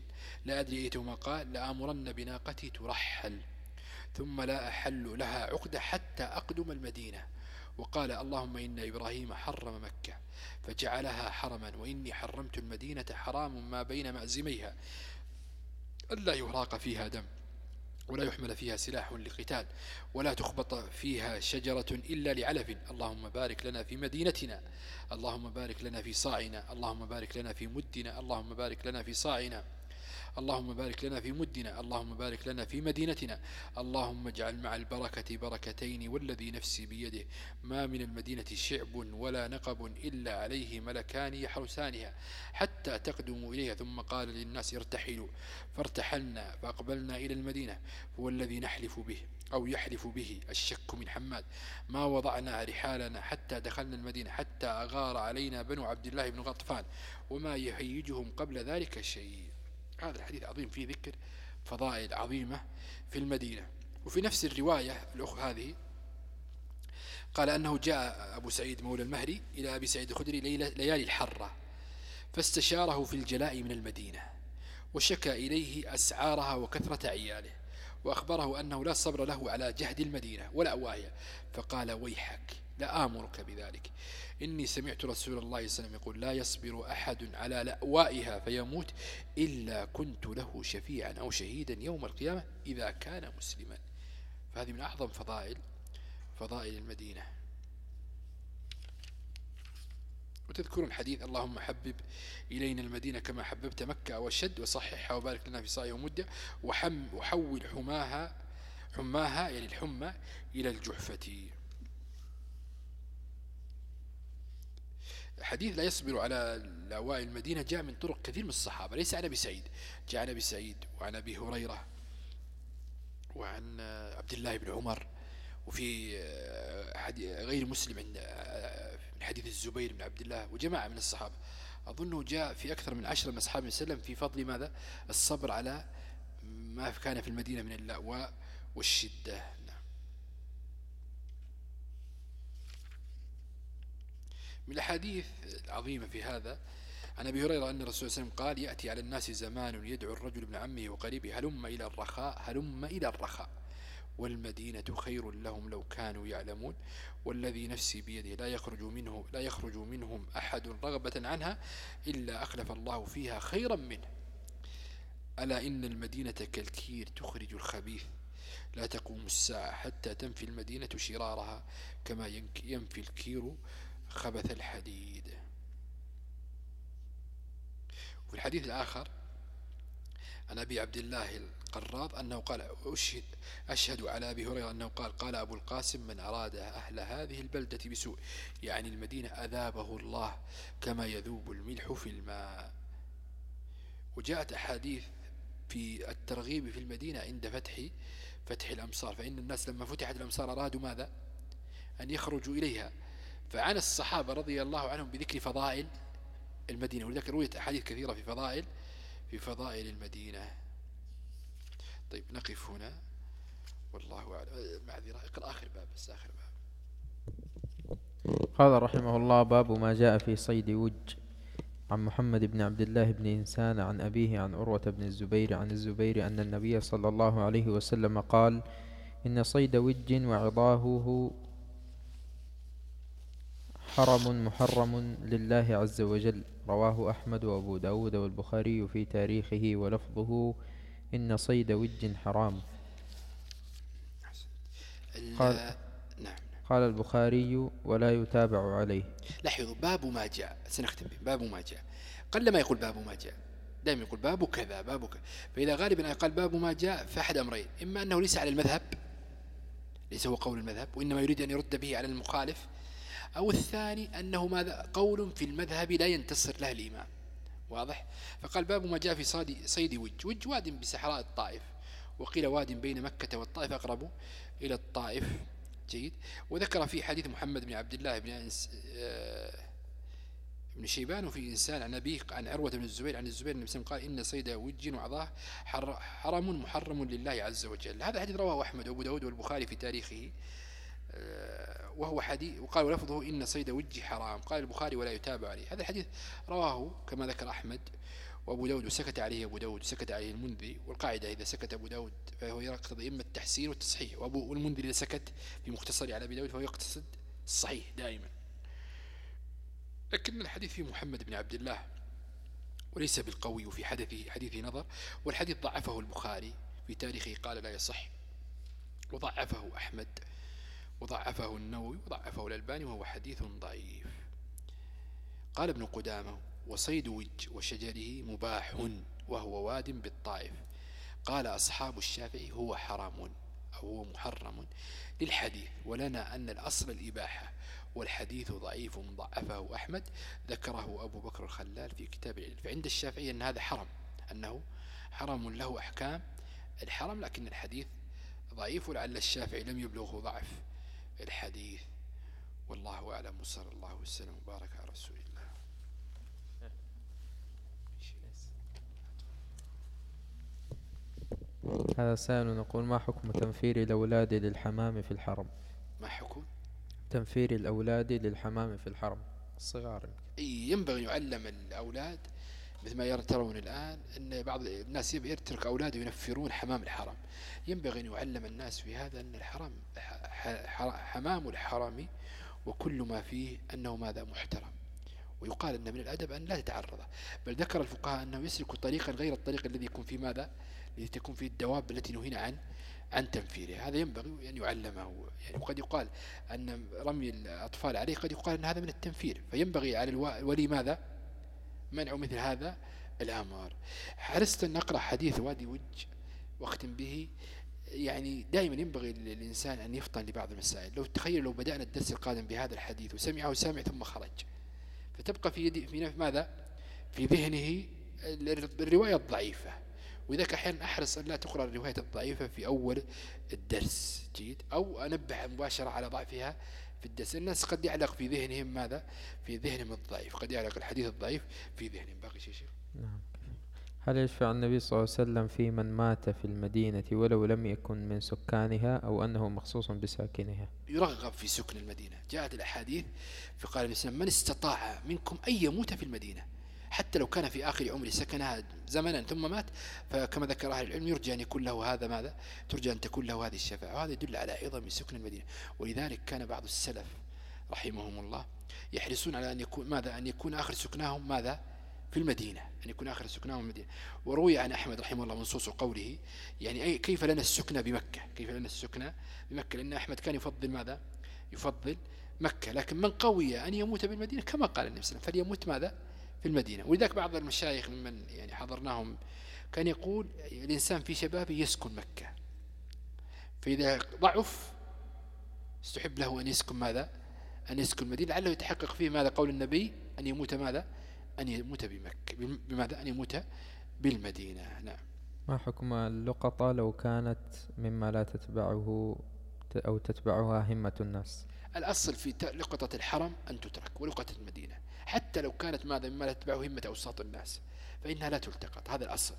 لا أدري أيتهما قال لآمرن بناقتي ترحل ثم لا أحل لها عقدة حتى أقدم المدينة. وقال اللهم إن إبراهيم حرم مكة فجعلها حرما وإني حرمت المدينة حرام ما بين مأزميها ألا يهراق فيها دم. ولا يحمل فيها سلاح لقتال ولا تخبط فيها شجرة إلا لعلف. اللهم بارك لنا في مدينتنا اللهم بارك لنا في صاعنا اللهم بارك لنا في مدنا اللهم بارك لنا في صاعنا. اللهم بارك لنا في مدنا اللهم بارك لنا في مدينتنا. اللهم اجعل مع البركة بركتين والذي نفسي بيده. ما من المدينة شعب ولا نقب إلا عليه ملكان يحرسانها حتى تقدموا إليها. ثم قال للناس ارتحلوا فارتحلنا فأقبلنا إلى المدينة. هو الذي نحلف به أو يحلف به الشك من حماد. ما وضعنا رحالنا حتى دخلنا المدينة حتى أغار علينا بنو عبد الله بن غطفان. وما يهيجهم قبل ذلك شيء. هذا الحديث عظيم فيه ذكر فضائل عظيمة في المدينة. وفي نفس الرواية الأخ هذه قال أنه جاء أبو سعيد مولى المهري إلى أبي سعيد الخدري ليالي الحرة فاستشاره في الجلاء من المدينة وشكى إليه أسعارها وكثرة عياله وأخبره أنه لا صبر له على جهد المدينة ولا أواهي فقال ويحك لا آمرك بذلك. إني سمعت رسول الله صلى الله عليه وسلم يقول لا يصبر أحد على لأوائها فيموت إلا كنت له شفيعا أو شهيدا يوم القيامة إذا كان مسلما. فهذه من أعظم فضائل فضائل المدينة. وتذكرون حديث اللهم حبب إلينا المدينة كما حببت مكة وشد وصححها وبارك لنا في صاع ومدة وحم وحول حماها حماها يعني الحمى إلى الجحفة. حديث لا يصبر على لواء المدينة جاء من طرق كثير من الصحابة ليس عن أبي سعيد جاء عن أبي سعيد وعن أبي هريرة وعن عبد الله بن عمر وفي غير مسلم عند من حديث الزبير بن عبد الله وجماعة من الصحابة. أظنه جاء في أكثر من عشرة من أصحاب وسلم في فضل ماذا؟ الصبر على ما كان في المدينة من اللأواء والشدة. من الأحاديث العظيمة في هذا. عن أبي هريرة أن الرسول صلى الله عليه وسلم قال يأتي على الناس زمان يدعو الرجل ابن عمه وقريبه هلم إلى الرخاء هلم إلى الرخاء. والمدينة خير لهم لو كانوا يعلمون. والذي نفسي بيده لا يخرج منه لا يخرج منهم أحد رغبة عنها إلا أخلف الله فيها خيرا منه. ألا إن المدينة كالكير تخرج الخبيث. لا تقوم الساعة حتى تنفي المدينة شرارها كما ينفي الكير خبث الحديد. وفي الحديث الآخر عن أبي عبد الله القراض أنه قال أشهد, أشهد على أبي هريرة أنه قال قال أبو القاسم من أراد أهل هذه البلدة بسوء. يعني المدينة أذابه الله كما يذوب الملح في الماء. وجاءت أحاديث في الترغيب في المدينة عند فتح فتح الأمصار. فإن الناس لما فتحت الأمصار أرادوا ماذا؟ أن يخرجوا إليها. فعن الصحابة رضي الله عنهم بذكر فضائل المدينة ولذلك رويت أحاديث كثيرة في فضائل في فضائل المدينة. طيب نقف هنا. والله أعلم. معذرة. اقرأ آخر باب بس آخر باب.
قال رحمه الله باب ما جاء في صيد وج. عن محمد بن عبد الله بن إنسان عن أبيه عن عروة بن الزبير عن الزبير أن النبي صلى الله عليه وسلم قال إن صيد وج وعضاهه حرم محرم لله عز وجل. رواه أحمد وأبو داود والبخاري في تاريخه ولفظه إن صيد وج حرام. قال نعم قال البخاري ولا يتابع عليه.
لاحظوا باب ما جاء. سنختم باب ما جاء. قل ما يقول باب ما جاء. دائما يقول باب كذا باب كذا. فإذا غالبا قال باب ما جاء فأحد أمرين. إما أنه ليس على المذهب ليس هو قول المذهب وإنما يريد أن يرد به على المخالف. أو الثاني أنه ماذا؟ قول في المذهب لا ينتصر له الإمام واضح؟ فقال باب ما جاء في صيد, وج. وج واد بسحراء الطائف. وقيل واد بين مكة والطائف أقرب إلى الطائف. جيد. وذكر في حديث محمد بن عبد الله بن أنس آه، ابن شيبان وفي إنسان عن أبيه عن عروة بن الزبير عن الزبير النبي قال إن صيد وج وعظاه حرم محرم لله عز وجل. هذا حديث رواه أحمد وأبو داود والبخاري في تاريخه. آه، وهو حديث وقال ولفظه إن صيد وج حرام. قال البخاري ولا يتابع عليه. هذا الحديث رواه كما ذكر أحمد وأبو داود وسكت عليه. أبو داود وسكت عليه المنذري. والقاعدة إذا سكت أبو داود فهو يقتضي إما التحسين والتصحيح. وأبو والمنذري إذا سكت في مختصر على أبي داود فهو يقتصد الصحيح دائما. لكن الحديث في محمد بن عبد الله وليس بالقوي وفي حديث حديث نظر. والحديث ضعفه البخاري في تاريخه. قال لا يصح. وضعفه أحمد. وضعفه النووي وضعفه الألباني وهو حديث ضعيف. قال ابن قدامة وصيد وج وشجره مباح وهو واد بالطائف. قال أصحاب الشافعي هو حرام أو هو محرم للحديث ولنا أن الأصل الإباحة. والحديث ضعيف ضعفه أحمد. ذكره أبو بكر الخلال في كتاب العلم. فعند الشافعي أن هذا حرم أنه حرم له أحكام الحرم لكن الحديث ضعيف ولعل الشافعي لم يبلغه ضعف. الحديث والله أعلم وصلى الله وسلم وبارك على رسول الله.
هذا سائل نقول ما حكم تنفير الأولاد للحمام في الحرم؟
ما حكم؟
تنفير الأولاد للحمام في الحرم الصغار
ينبغي يعلم الأولاد مثل ما ترون الآن أن بعض الناس يترك أولاده ينفرون حمام الحرم. ينبغي أن يعلم الناس في هذا أن الحرم حمام الحرم وكل ما فيه أنه ماذا؟ محترم. ويقال أن من الأدب أن لا تتعرض. بل ذكر الفقهاء أنه يسلك طريقا غير الطريق الذي يكون فيه ماذا؟ الذي تكون فيه الدواب التي نهينا عن عن تنفيرها هذا ينبغي أن يعلمه. يعني وقد يقال أن رمي الأطفال عليه قد يقال أن هذا من التنفير. فينبغي على الولي ماذا؟ منع مثل هذا الأمر حرصت أن أقرأ حديث وادي وج وأختم به؟ يعني دائما ينبغي للإنسان أن يفطن لبعض المسائل. لو تخيل لو بدأنا الدرس القادم بهذا الحديث وسمعه سامع ثم خرج. فتبقى في يدي في ماذا؟ في ذهنه الرواية الضعيفة. وإذا أحيانا أحرص أن لا تقرأ الرواية الضعيفة في أول الدرس. جيد؟ أو أنبه مباشرة على ضعفها في الدرس الناس قد يعلق في ذهنهم ماذا؟ في ذهنهم الضعيف. قد يعلق الحديث الضعيف في ذهنهم. باقي شيء شيء نعم.
هل يشفع النبي صلى الله عليه وسلم في من مات في المدينة ولو لم يكن من سكانها أو أنه مخصوص بساكنها؟
يرغب في سكن المدينة. جاءت الأحاديث في قال الإسلام من استطاع منكم أن يموت في المدينة. حتى لو كان في آخر عمره سكنها زمنا ثم مات فكما ذكر أهل العلم يرجى أن يكون له هذا ماذا؟ ترجى أن تكون له هذه الشفاعة. وهذا يدل على عظم سكن المدينة. ولذلك كان بعض السلف رحمهم الله يحرصون على أن يكون ماذا؟ أن يكون آخر سكناهم ماذا؟ في المدينة. أن يكون آخر سكناهم المدينة. وروي عن أحمد رحمه الله منصوص قوله يعني أي كيف لنا السكنة بمكة؟ كيف لنا السكنة بمكة؟ لأن أحمد كان يفضل ماذا؟ يفضل مكة. لكن من قوي أن يموت بالمدينة؟ كما قال النبي صلى الله عليه وسلم فليموت ماذا؟ في المدينة. ولذلك بعض المشايخ ممن يعني حضرناهم كان يقول الإنسان في شبابه يسكن مكة. فإذا ضعف استحب له أن يسكن ماذا؟ أن يسكن المدينة. لعله يتحقق فيه ماذا؟ قول النبي أن يموت ماذا؟ أن يموت بمكة. بماذا؟ أن يموت بالمدينة. نعم.
ما حكم اللقطة لو كانت مما لا تتبعه أو تتبعها همة الناس؟
الأصل في لقطة الحرم أن تترك ولقطة المدينة. حتى لو كانت ماذا مما لا تتبعه همة أوساط الناس فإنها لا تلتقط هذا الأصل.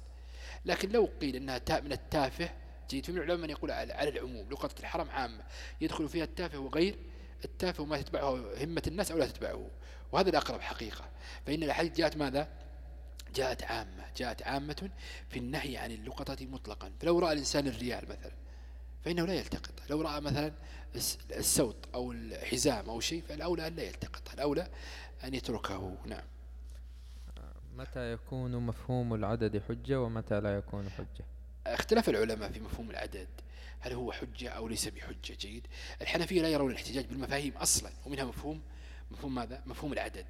لكن لو قيل أنها من التافه جيد فمن العلماء من يقول على العموم لقطة الحرم عامة يدخل فيها التافه وغير التافه وما تتبعه همة الناس أو لا تتبعه. وهذا الأقرب حقيقة. فإن الحديث جاءت ماذا؟ جاءت عامة جاءت عامة في النهي عن اللقطة مطلقا. فلو رأى الإنسان الريال مثلا فإنه لا يلتقط. لو رأى مثلا السوط أو الحزام أو شيء فالأولى أن لا يلتقط. الأولى أن يتركه. نعم.
متى يكون مفهوم العدد حجة ومتى لا يكون حجة؟
اختلف العلماء في مفهوم العدد. هل هو حجة أو ليس بحجة؟ جيد. الحنفية لا يرون الاحتجاج بالمفاهيم أصلا ومنها مفهوم مفهوم ماذا؟ مفهوم العدد.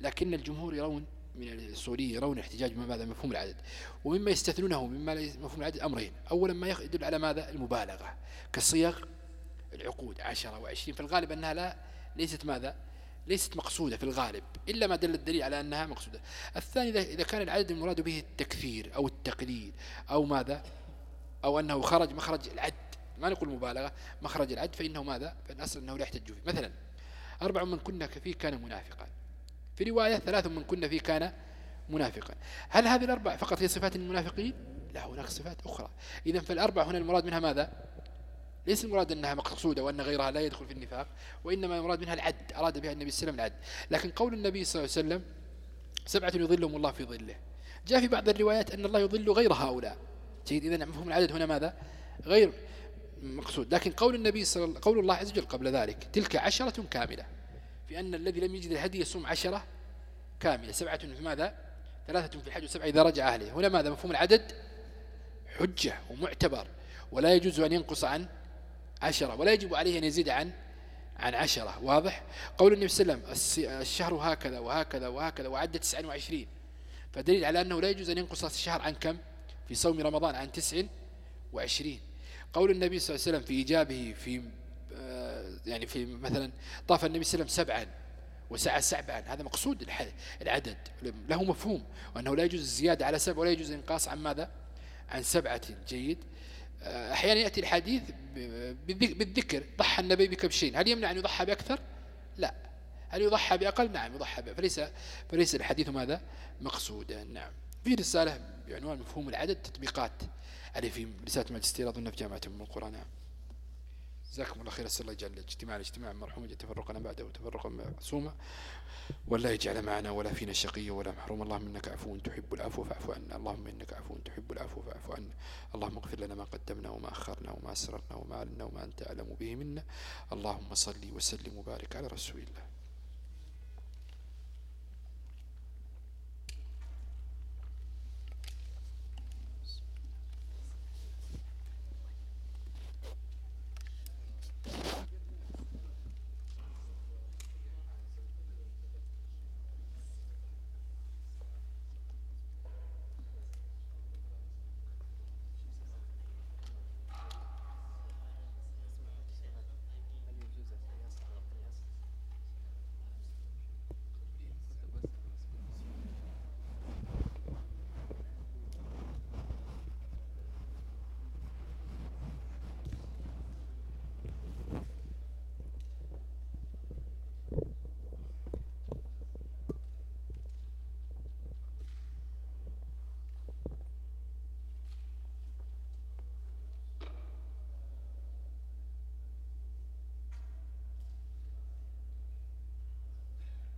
لكن الجمهور يرون من الأصولية يرون الاحتجاج بما ماذا مفهوم العدد. ومما يستثنونه مما مفهوم العدد أمرين. أولا ما يدل على ماذا؟ المبالغة. كصيغ العقود عشرة وعشرين. في الغالب أنها لا ليست ماذا؟ ليست مقصودة في الغالب إلا ما دل الدليل على أنها مقصودة. الثاني إذا كان العدد المراد به التكثير أو التقليل أو ماذا؟ أو أنه خرج مخرج العد. ما نقول مبالغة مخرج العد فإنه ماذا؟ فالأصل أنه لا يحتج فيه. مثلا أربع من كنا فيه كان منافقا. في رواية ثلاث من كنا فيه كان منافقا. هل هذه الأربع فقط هي صفات المنافقين؟ لا هناك صفات أخرى. إذا فالأربع هنا المراد منها ماذا؟ ليس المراد أنها مقصودة وأن غيرها لا يدخل في النفاق وإنما المراد منها العد أراد بها النبي صلى الله عليه وسلم العد. لكن قول النبي صلى الله عليه وسلم سبعة يظلهم الله في ظله. جاء في بعض الروايات أن الله يظل غير هؤلاء. جيد إذا مفهوم العدد هنا ماذا؟ غير مقصود. لكن قول النبي صلى الله قول الله عز وجل قبل ذلك تلك عشرة كاملة. في أن الذي لم يجد الهدي يصوم عشرة كاملة. سبعة في ماذا؟ ثلاثة في الحج وسبعة إذا رجع أهله. هنا ماذا؟ مفهوم العدد حجة ومعتبر. ولا يجوز أن ينقص عن عشرة ولا يجب عليه أن يزيد عن عن عشرة واضح؟ قول النبي صلى الله عليه وسلم الشهر هكذا وهكذا وهكذا وعد تسعين وعشرين. فدليل على أنه لا يجوز أن ينقص الشهر عن كم؟ في صوم رمضان عن تسع وعشرين. قول النبي صلى الله عليه وسلم في إجابه في آه، يعني في مثلا طاف النبي صلى الله عليه وسلم سبعا وسعى سبعا هذا مقصود العدد له مفهوم وأنه لا يجوز الزيادة على سبع ولا يجوز الإنقاص عن ماذا؟ عن سبعة جيد. أحيانا يأتي الحديث بالذكر ضحى النبي بكبشين هل يمنع أن يضحى بأكثر؟ لا. هل يضحى بأقل؟ نعم يضحى بأقل فليس, فليس الحديث ماذا مقصودا. نعم. في رسالة بعنوان مفهوم العدد تطبيقات. عليه في رسالة ماجستير أظن في جامعة من القرآن نعم. جزاكم الله خير. أسأل الله يجعل الاجتماع الاجتماع مرحوم تفرقنا بعده تفرقا معصوما ولا يجعل معنا ولا فينا شقيا ولا محروم. اللهم إنك عفو تحب العفو فاعف عنا. اللهم إنك عفو تحب العفو فاعف عنا. اللهم اغفر لنا ما قدمنا وما أخرنا وما أسررنا وما أعلنا وما أنت أعلم به منا. اللهم صل وسلم وبارك على رسول الله.